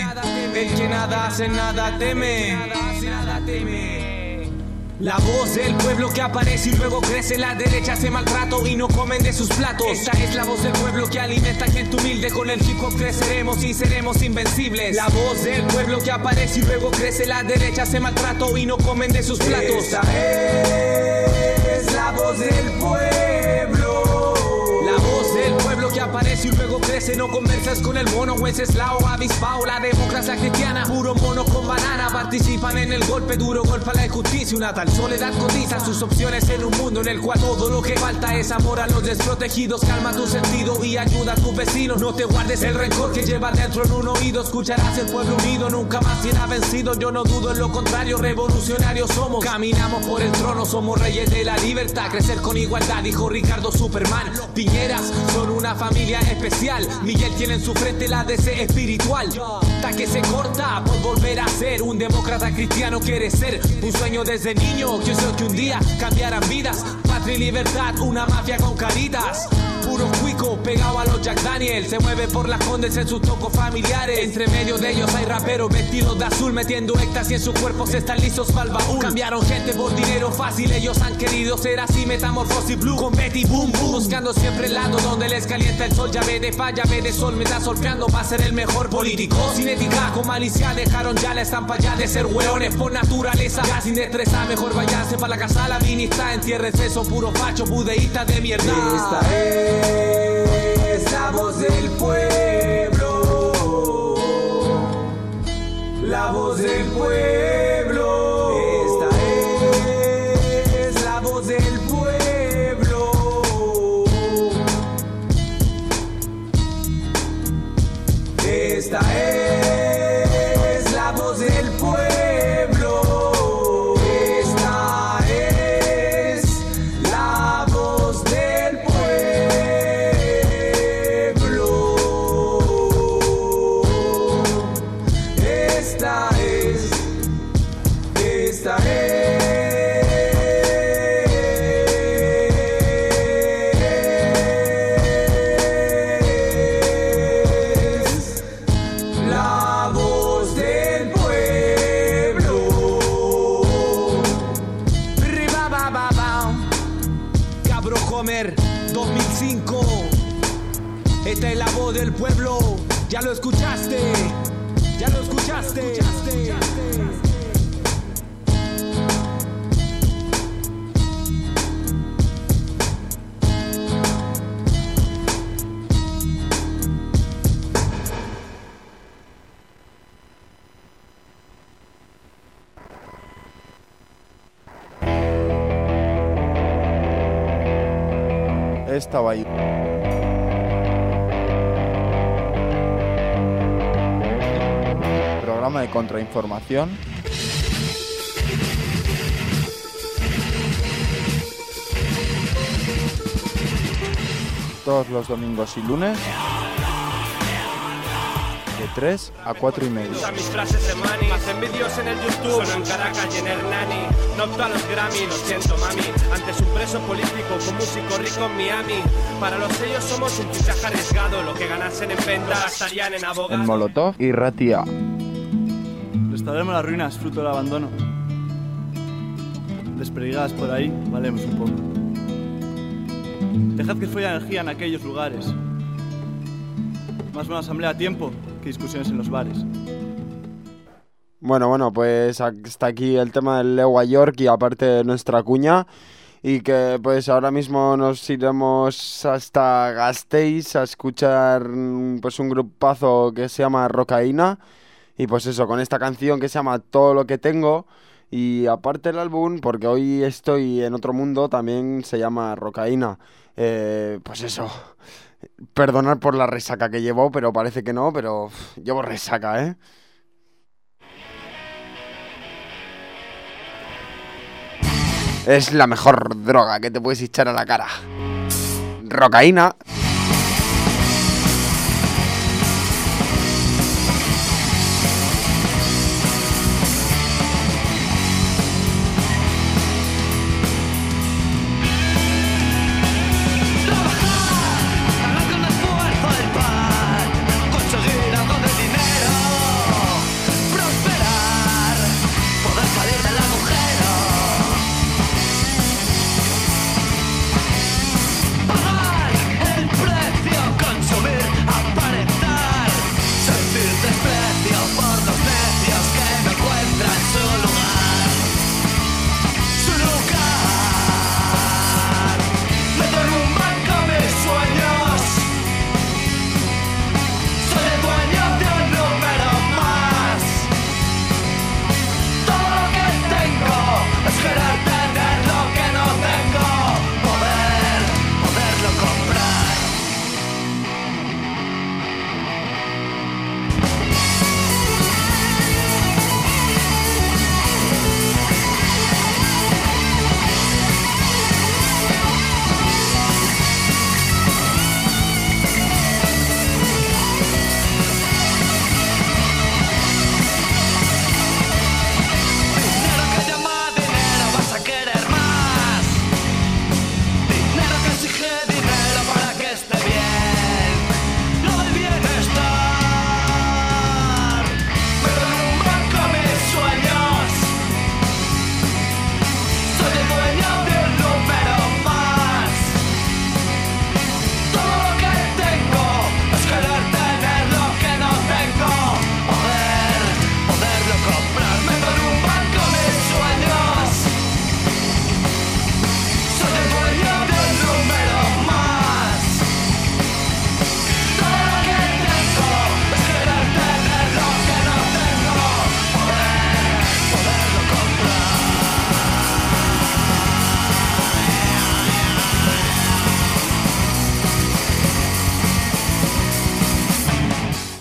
[SPEAKER 13] el que nada hace nada teme. La voz del pueblo que aparece y luego crece. La derecha hace maltrato y no comen de sus platos. Esta es la voz del pueblo que alimenta gente humilde. Con el hip hop creceremos y seremos invencibles. La voz del pueblo que aparece y luego crece. La derecha hace maltrato y no comen de sus platos.
[SPEAKER 11] Esta es la voz del pueblo
[SPEAKER 13] que aparece y luego crece. No conversas con el mono, Wenceslao, avispao La democracia cristiana, puro mono con banana. Participan en el golpe duro, golpe la injusticia. Una tal soledad cotiza sus opciones en un mundo En el cual todo lo que falta es amor a los desprotegidos. Calma tu sentido y ayuda a tus vecinos. No te guardes el rencor que lleva dentro en un oído. Escucharás el pueblo unido, nunca más será vencido. Yo no dudo en lo contrario, revolucionarios somos. Caminamos por el trono, somos reyes de la libertad. Crecer con igualdad, dijo Ricardo Superman. Piñeras son una familia especial. Miguel tiene en su frente la DC espiritual. Ta que se corta por volver a ser Un demócrata cristiano quiere ser. Un sueño desde niño, yo sé que un día cambiarán vidas. Patria y libertad, una mafia con caritas Puro cuico pegado a los Jack Daniel Se mueve por las condes en sus tocos familiares. Entre medio de ellos hay raperos vestidos de azul Metiendo éxtasis en sus cuerpos. Están listos para el Cambiaron gente por dinero fácil. Ellos han querido ser así metamorfosis blue. Con Betty Boom Boom. Buscando siempre el lado donde les calienta el sol. Llave de falla, llave de sol. Me está solfeando para ser el mejor político. Sin ética, con malicia Dejaron ya la estampa ya de ser hueones por naturaleza. Ya sin destreza, mejor váyanse para la casa. La ministra entiérrense, son puro facho Budeísta de mierda.
[SPEAKER 11] Esta es la voz del pueblo. La voz del pueblo.
[SPEAKER 3] estaba ahí. Programa de contrainformación.
[SPEAKER 14] Todos los domingos y lunes. De 3 a 4 y
[SPEAKER 15] medio. mis frases de Mani, hacen vídeos en el YouTube, en Caracas y en Hernani. No opto a los Grammy, lo siento mami. Antes un preso político, con músico rico en Miami. Para los sellos somos un fichaje arriesgado, lo que ganasen en venta gastarían en abogados.
[SPEAKER 14] En Molotov y Ratia.
[SPEAKER 5] Restauremos las ruinas, fruto del abandono. Desperdigadas por ahí, valemos un poco. Dejad que fluya energía en aquellos lugares. Más una asamblea a tiempo que discusiones en los bares.
[SPEAKER 7] Bueno, bueno, pues hasta aquí el tema del Lewa York y aparte de nuestra cuña. Y que pues ahora mismo nos iremos hasta Gasteiz a escuchar mm, pues un grupazo que se llama Rocaína. Y pues eso, con esta canción que se llama Todo lo que tengo. Y aparte el álbum, porque hoy estoy en otro mundo, también se llama Rocaína. Eh, pues eso. Perdonad por la resaca que llevo, pero parece que no, pero llevo resaca, ¿eh? Es la mejor droga que te puedes echar a la cara. Rocaína.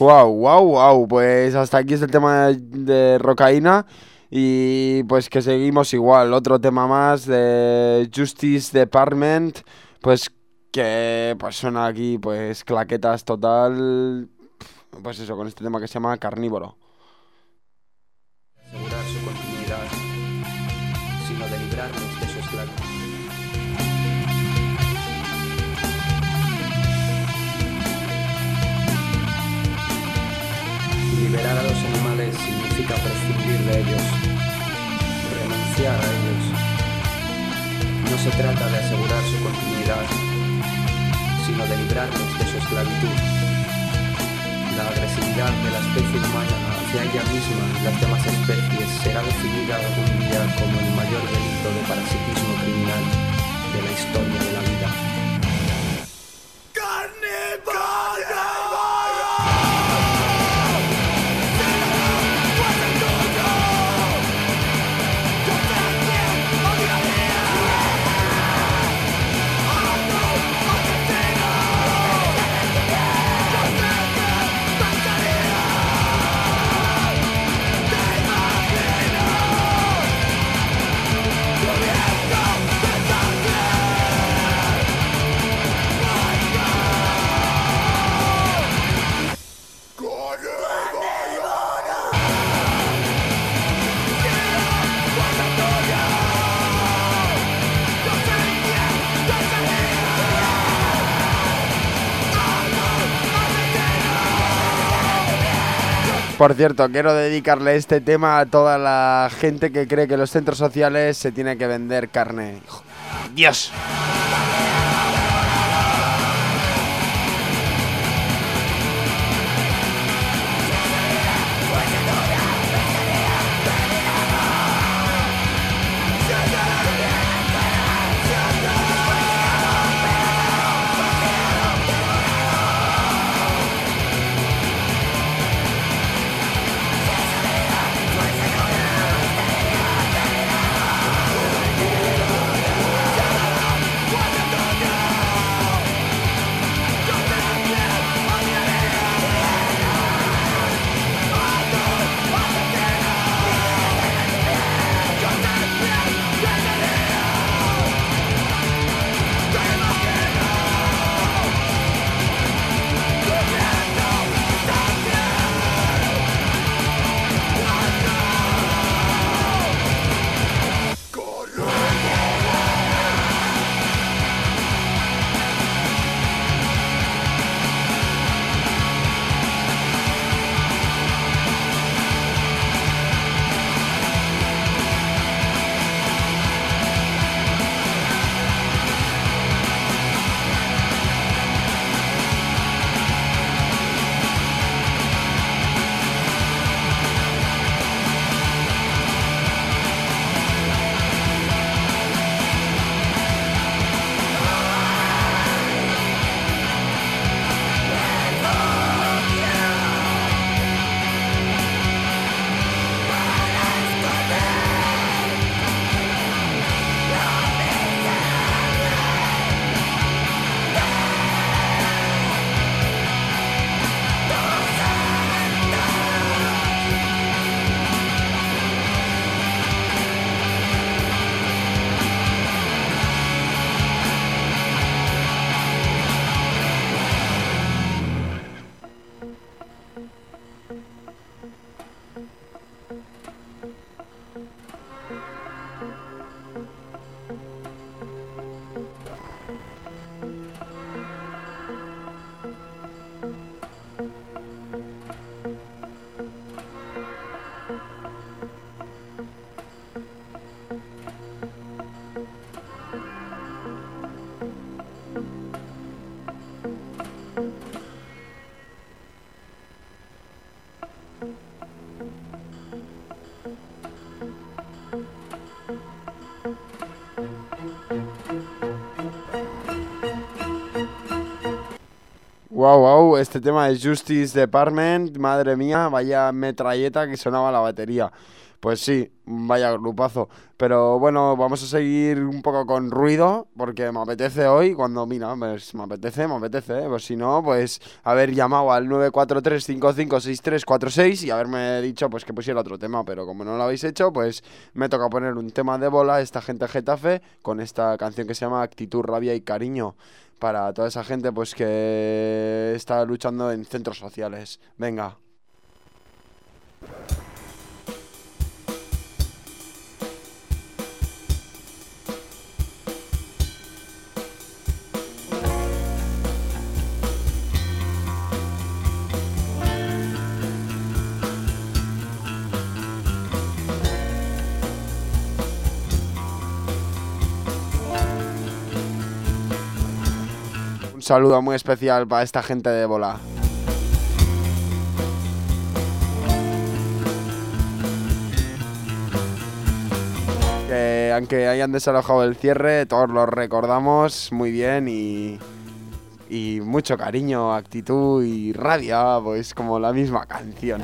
[SPEAKER 7] Wow, wow, wow. Pues hasta aquí es el tema de, de Rocaína. Y pues que seguimos igual. Otro tema más de Justice Department. Pues que pues suena aquí pues claquetas total. Pues eso, con este tema que se llama Carnívoro.
[SPEAKER 16] Liberar a los animales significa prescindir de ellos, renunciar a ellos. No se trata de asegurar su continuidad, sino de librarnos de su esclavitud. La agresividad de la especie humana hacia ella misma y las demás especies será definida algún día como el mayor delito de parasitismo criminal de la historia de la vida.
[SPEAKER 3] Por cierto, quiero dedicarle este tema a toda la gente que cree que los centros sociales se tiene que vender carne. Dios. Este tema de Justice Department, madre mía, vaya metralleta que sonaba la batería. Pues sí, vaya grupazo. Pero bueno, vamos a seguir un poco con ruido, porque me apetece hoy, cuando, mira, me apetece, me apetece, ¿eh? pues si no, pues haber llamado al 943-556346 y haberme dicho pues que pusiera otro tema, pero como no lo habéis hecho, pues me toca poner un tema de bola, esta gente Getafe, con esta canción que se llama Actitud, Rabia y Cariño para toda esa gente pues que está luchando en centros sociales. Venga. Saludo muy especial para esta gente de bola. Que aunque hayan desalojado el cierre, todos lo recordamos muy bien y, y mucho cariño, actitud y rabia, pues como la misma canción.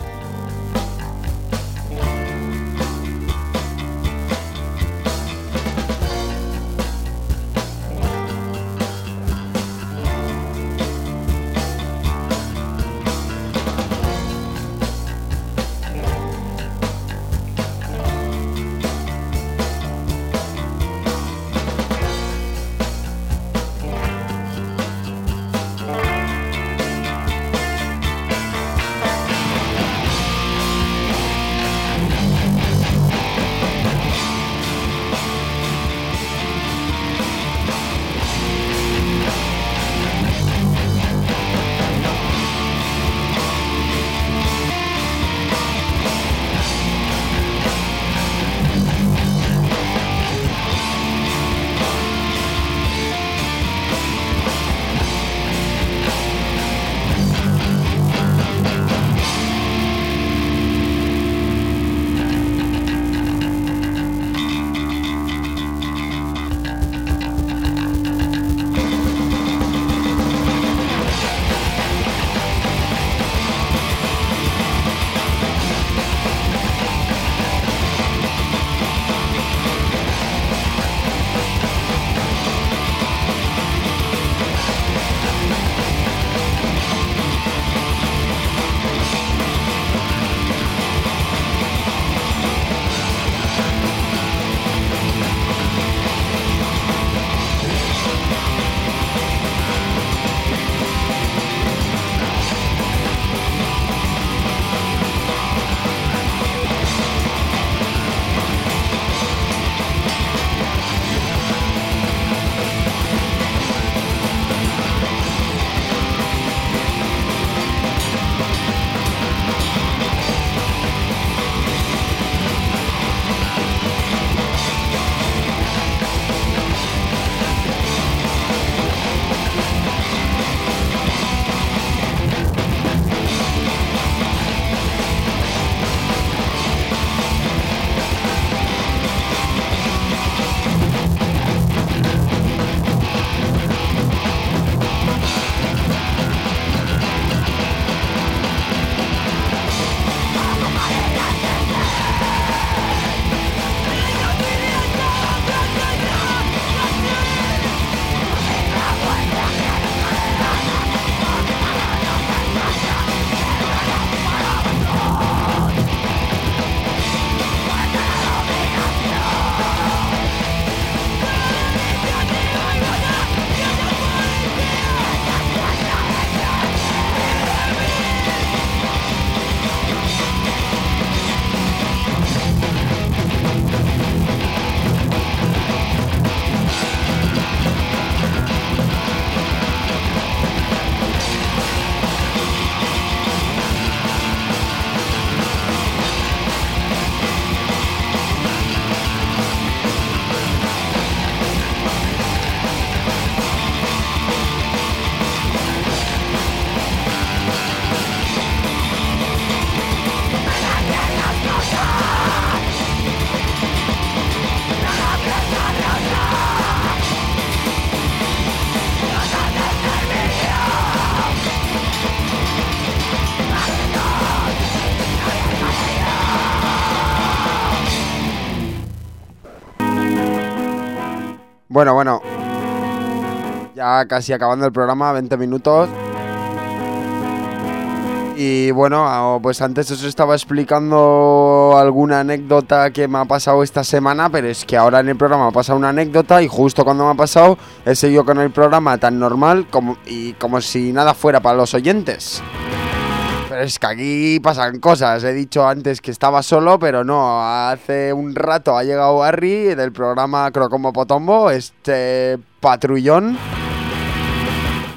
[SPEAKER 3] Bueno, bueno. Ya casi acabando el programa, 20 minutos. Y bueno, ah, pues antes os estaba explicando alguna anécdota que me ha pasado esta semana, pero es que ahora en el programa ha pasado una anécdota y justo cuando me ha pasado he seguido con el programa tan normal como, y como si nada fuera para los oyentes. Es que aquí pasan cosas. He dicho antes que estaba solo, pero no. Hace un rato ha llegado Harry del programa Crocomo Potombo, este patrullón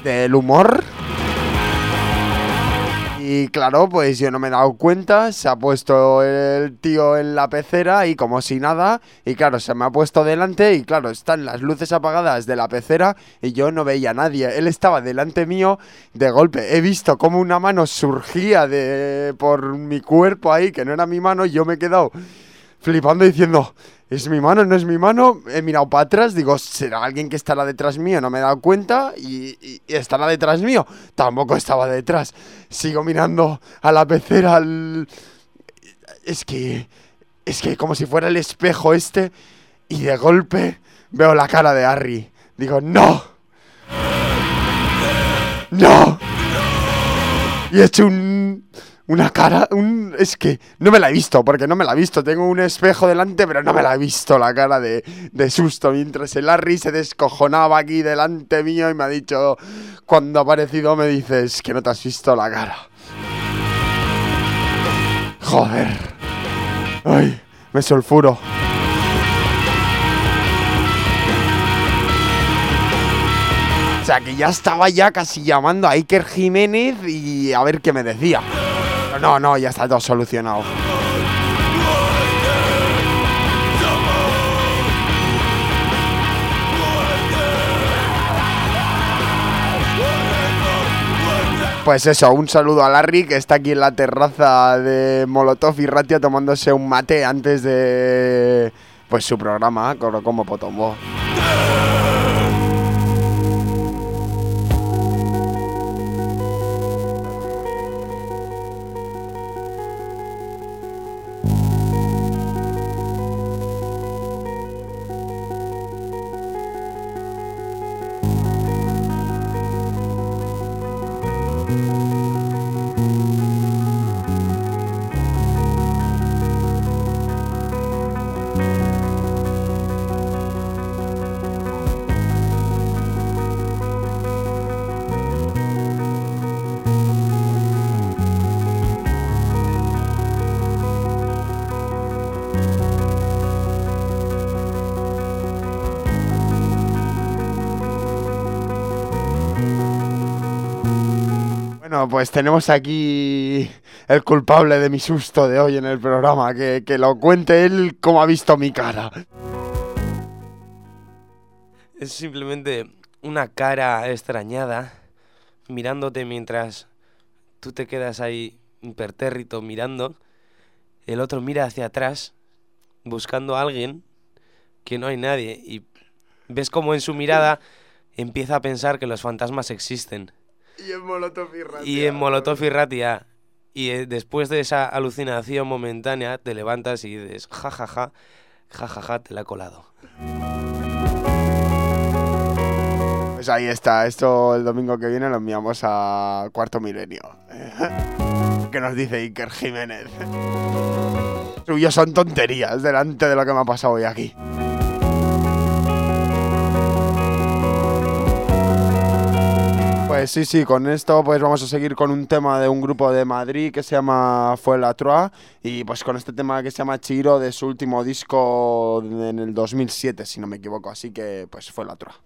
[SPEAKER 3] del humor. Y claro, pues yo no me he dado cuenta, se ha puesto el tío en la pecera y como si nada, y claro, se me ha puesto delante y claro, están las luces apagadas de la pecera y yo no veía a nadie. Él estaba delante mío, de golpe he visto como una mano surgía de por mi cuerpo ahí, que no era mi mano, y yo me he quedado flipando diciendo, ¿es mi mano? ¿No es mi mano? He mirado para atrás, digo, ¿será alguien que estará detrás mío? No me he dado cuenta y, y- y estará detrás mío. Tampoco estaba detrás. Sigo mirando a la pecera, al... Es que... Es que como si fuera el espejo este y de golpe veo la cara de Harry. Digo, ¡no! ¡No! Y he hecho un... Una cara, un... Es que no me la he visto, porque no me la he visto. Tengo un espejo delante, pero no me la he visto la cara de, de susto. Mientras el Harry se descojonaba aquí delante mío y me ha dicho, cuando ha aparecido me dices que no te has visto la cara. Joder. Ay, me sulfuro. O sea que ya estaba ya casi llamando a Iker Jiménez y a ver qué me decía. No, no, ya está todo solucionado. Pues eso, un saludo a Larry que está aquí en la terraza de Molotov y Ratia tomándose un mate antes de pues su programa, como Potombo. Pues tenemos aquí el culpable de mi susto de hoy en el programa, que, que lo cuente él cómo ha visto mi cara.
[SPEAKER 17] Es simplemente una cara extrañada mirándote mientras tú te quedas ahí impertérrito mirando. El otro mira hacia atrás buscando a alguien que no hay nadie y ves como en su mirada empieza a pensar que los fantasmas existen.
[SPEAKER 3] Y en Molotov y Ratia.
[SPEAKER 17] Y en Molotov y Ratia. Y eh, después de esa alucinación momentánea te levantas y dices, jajaja, jajaja, te la he colado.
[SPEAKER 3] Pues ahí está, esto el domingo que viene lo enviamos a Cuarto Milenio. ¿Qué nos dice Iker Jiménez? Suyos son tonterías delante de lo que me ha pasado hoy aquí. Pues sí, sí, con esto pues vamos a seguir con un tema de un grupo de Madrid que se llama Fue la Troa y pues con este tema que se llama Chiro de su último disco en el 2007, si no me equivoco, así que pues fue la Troa.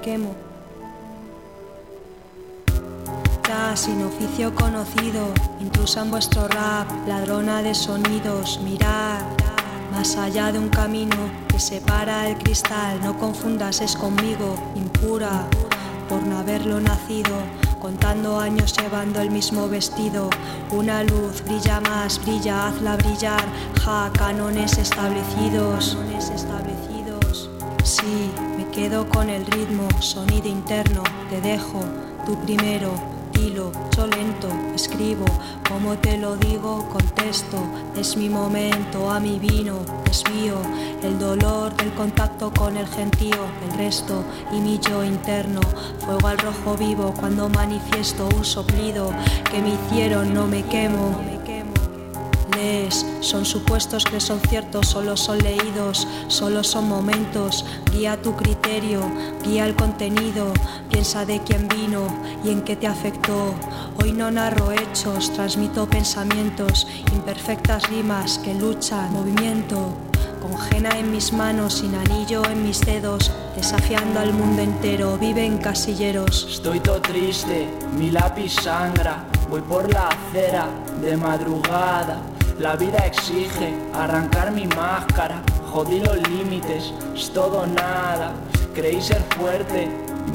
[SPEAKER 18] Quemo. Ya sin oficio conocido, intrusa en vuestro rap, ladrona de sonidos, mirad. Más allá de un camino que separa el cristal, no confundas, es conmigo, impura, por no haberlo nacido. contando años llevando el mismo vestido. Una luz brilla más, brilla, hazla brillar. Ja, cánones establecidos. Establecidos. Sí, me quedo con el ritmo, sonido interno, te dejo, tú primero, dilo, yo lento, escribo, como te lo digo, contesto, es mi momento, a mi vino, desvío, el dolor del contacto con el gentío, el resto y mi yo interno, fuego al rojo vivo cuando manifiesto un soplido que me hicieron, no me quemo. Lees, son supuestos que son ciertos, solo son leídos, solo son momentos. Guía tu criterio, guía el contenido, piensa de quién vino y en qué te afectó. Hoy no narro hechos, transmito pensamientos, imperfectas rimas que luchan, movimiento. Congena en mis manos, sin anillo en mis dedos, desafiando al mundo entero, vive en casilleros.
[SPEAKER 19] Estoy todo triste, mi lápiz sangra, voy por la acera de madrugada. La vida exige arrancar mi máscara, jodí los límites, es todo nada. Creí ser fuerte,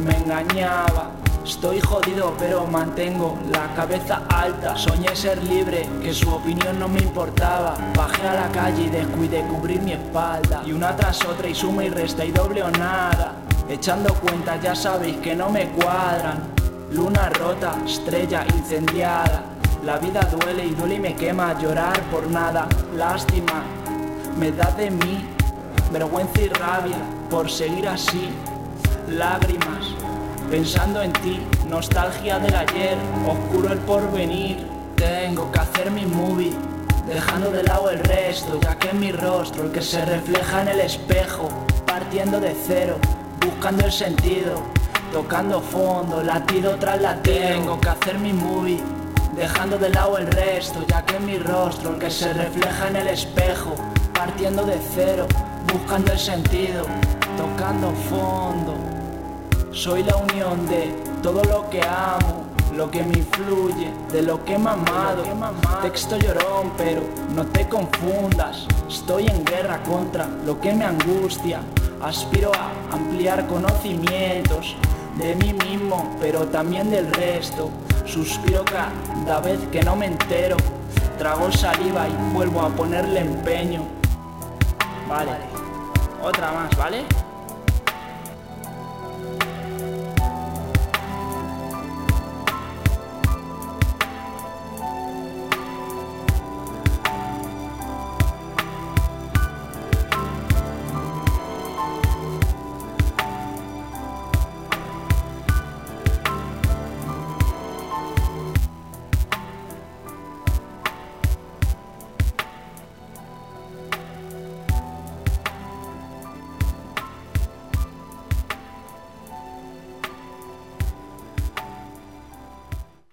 [SPEAKER 19] me engañaba. Estoy jodido pero mantengo la cabeza alta. Soñé ser libre, que su opinión no me importaba. Bajé a la calle y descuidé cubrir mi espalda. Y una tras otra y suma y resta y doble o nada. Echando cuentas ya sabéis que no me cuadran. Luna rota, estrella incendiada La vida duele y duele y me quema Llorar por nada, lástima Me da de mí Vergüenza y rabia por seguir así Lágrimas pensando en ti, nostalgia del ayer, oscuro el porvenir. Tengo que hacer mi movie, dejando de lado el resto, ya que es mi rostro el que se refleja en el espejo, partiendo de cero, buscando el sentido, tocando fondo, latido tras latido. Tengo que hacer mi movie, dejando de lado el resto, ya que mi rostro el que se refleja en el espejo, partiendo de cero, buscando el sentido, tocando fondo. Soy la unión de todo lo que amo, lo que me influye, de lo que he mamado. Texto llorón, pero no te confundas. Estoy en guerra contra lo que me angustia. Aspiro a ampliar conocimientos de mí mismo, pero también del resto. Suspiro cada vez que no me entero. Trago saliva y vuelvo a ponerle empeño. Vale, otra más, ¿vale?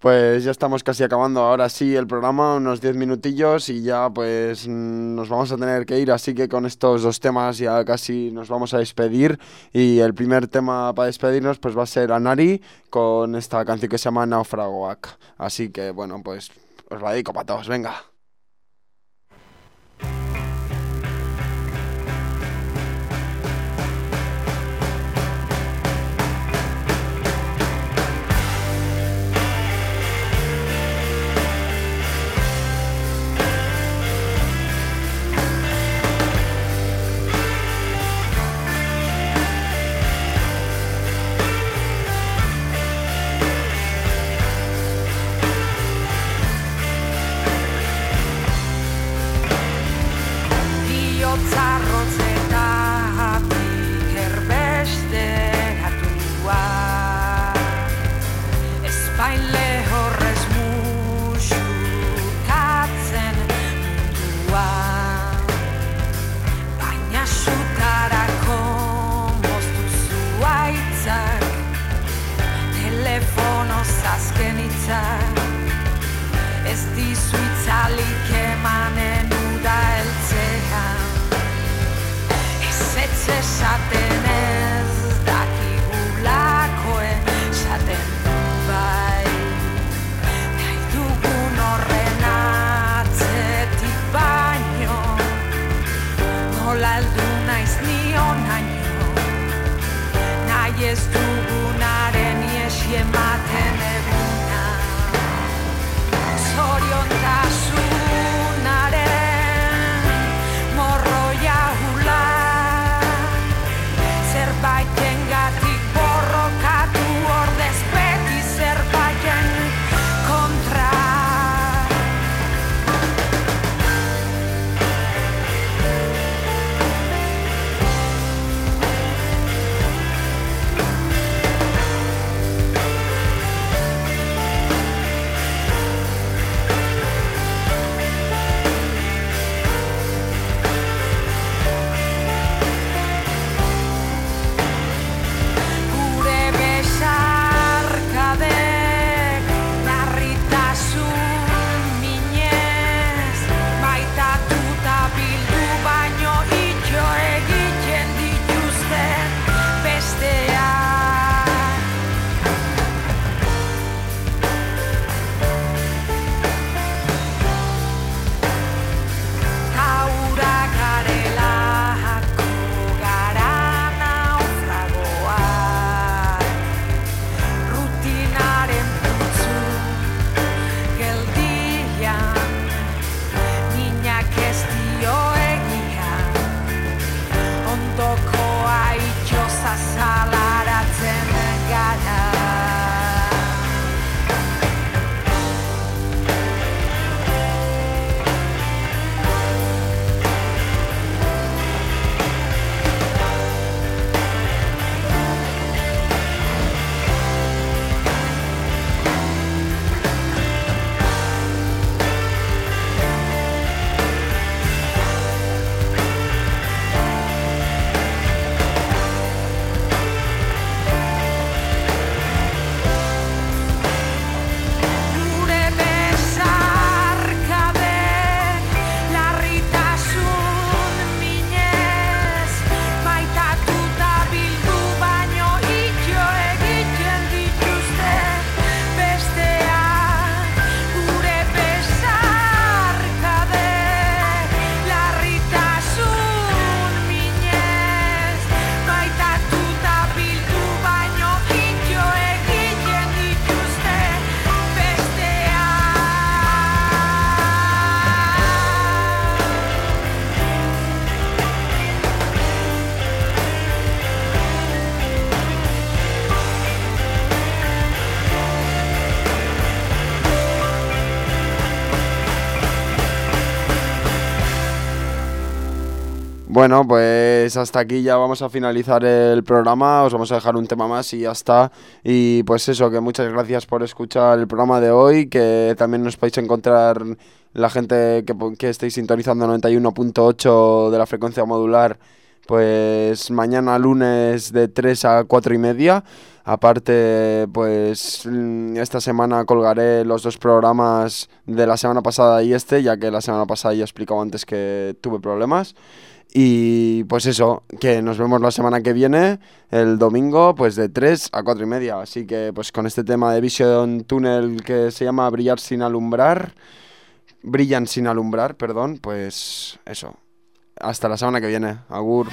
[SPEAKER 3] Pues ya estamos casi acabando ahora sí el programa, unos 10 minutillos y ya pues nos vamos a tener que ir, así que con estos dos temas ya casi nos vamos a despedir y el primer tema para despedirnos pues va a ser Anari con esta canción que se llama Naufragoak. Así que bueno, pues os la dedico para todos, venga. Bueno, pues hasta aquí ya vamos a finalizar el programa. Os vamos a dejar un tema más y ya está. Y pues eso, que muchas gracias por escuchar el programa de hoy. Que también nos podéis encontrar la gente que, que estéis sintonizando 91.8 de la frecuencia modular. Pues mañana lunes de 3 a 4 y media. Aparte, pues mm, esta semana colgaré los dos programas de la semana pasada y este, ya que la semana pasada ya he explicado antes que tuve problemas. Y pues eso, que nos vemos la semana que viene, el domingo, pues de 3 a 4 y media. Así que pues con este tema de Vision Tunnel que se llama Brillar sin alumbrar, Brillan sin alumbrar, perdón, pues eso. Hasta la semana que viene. Agur.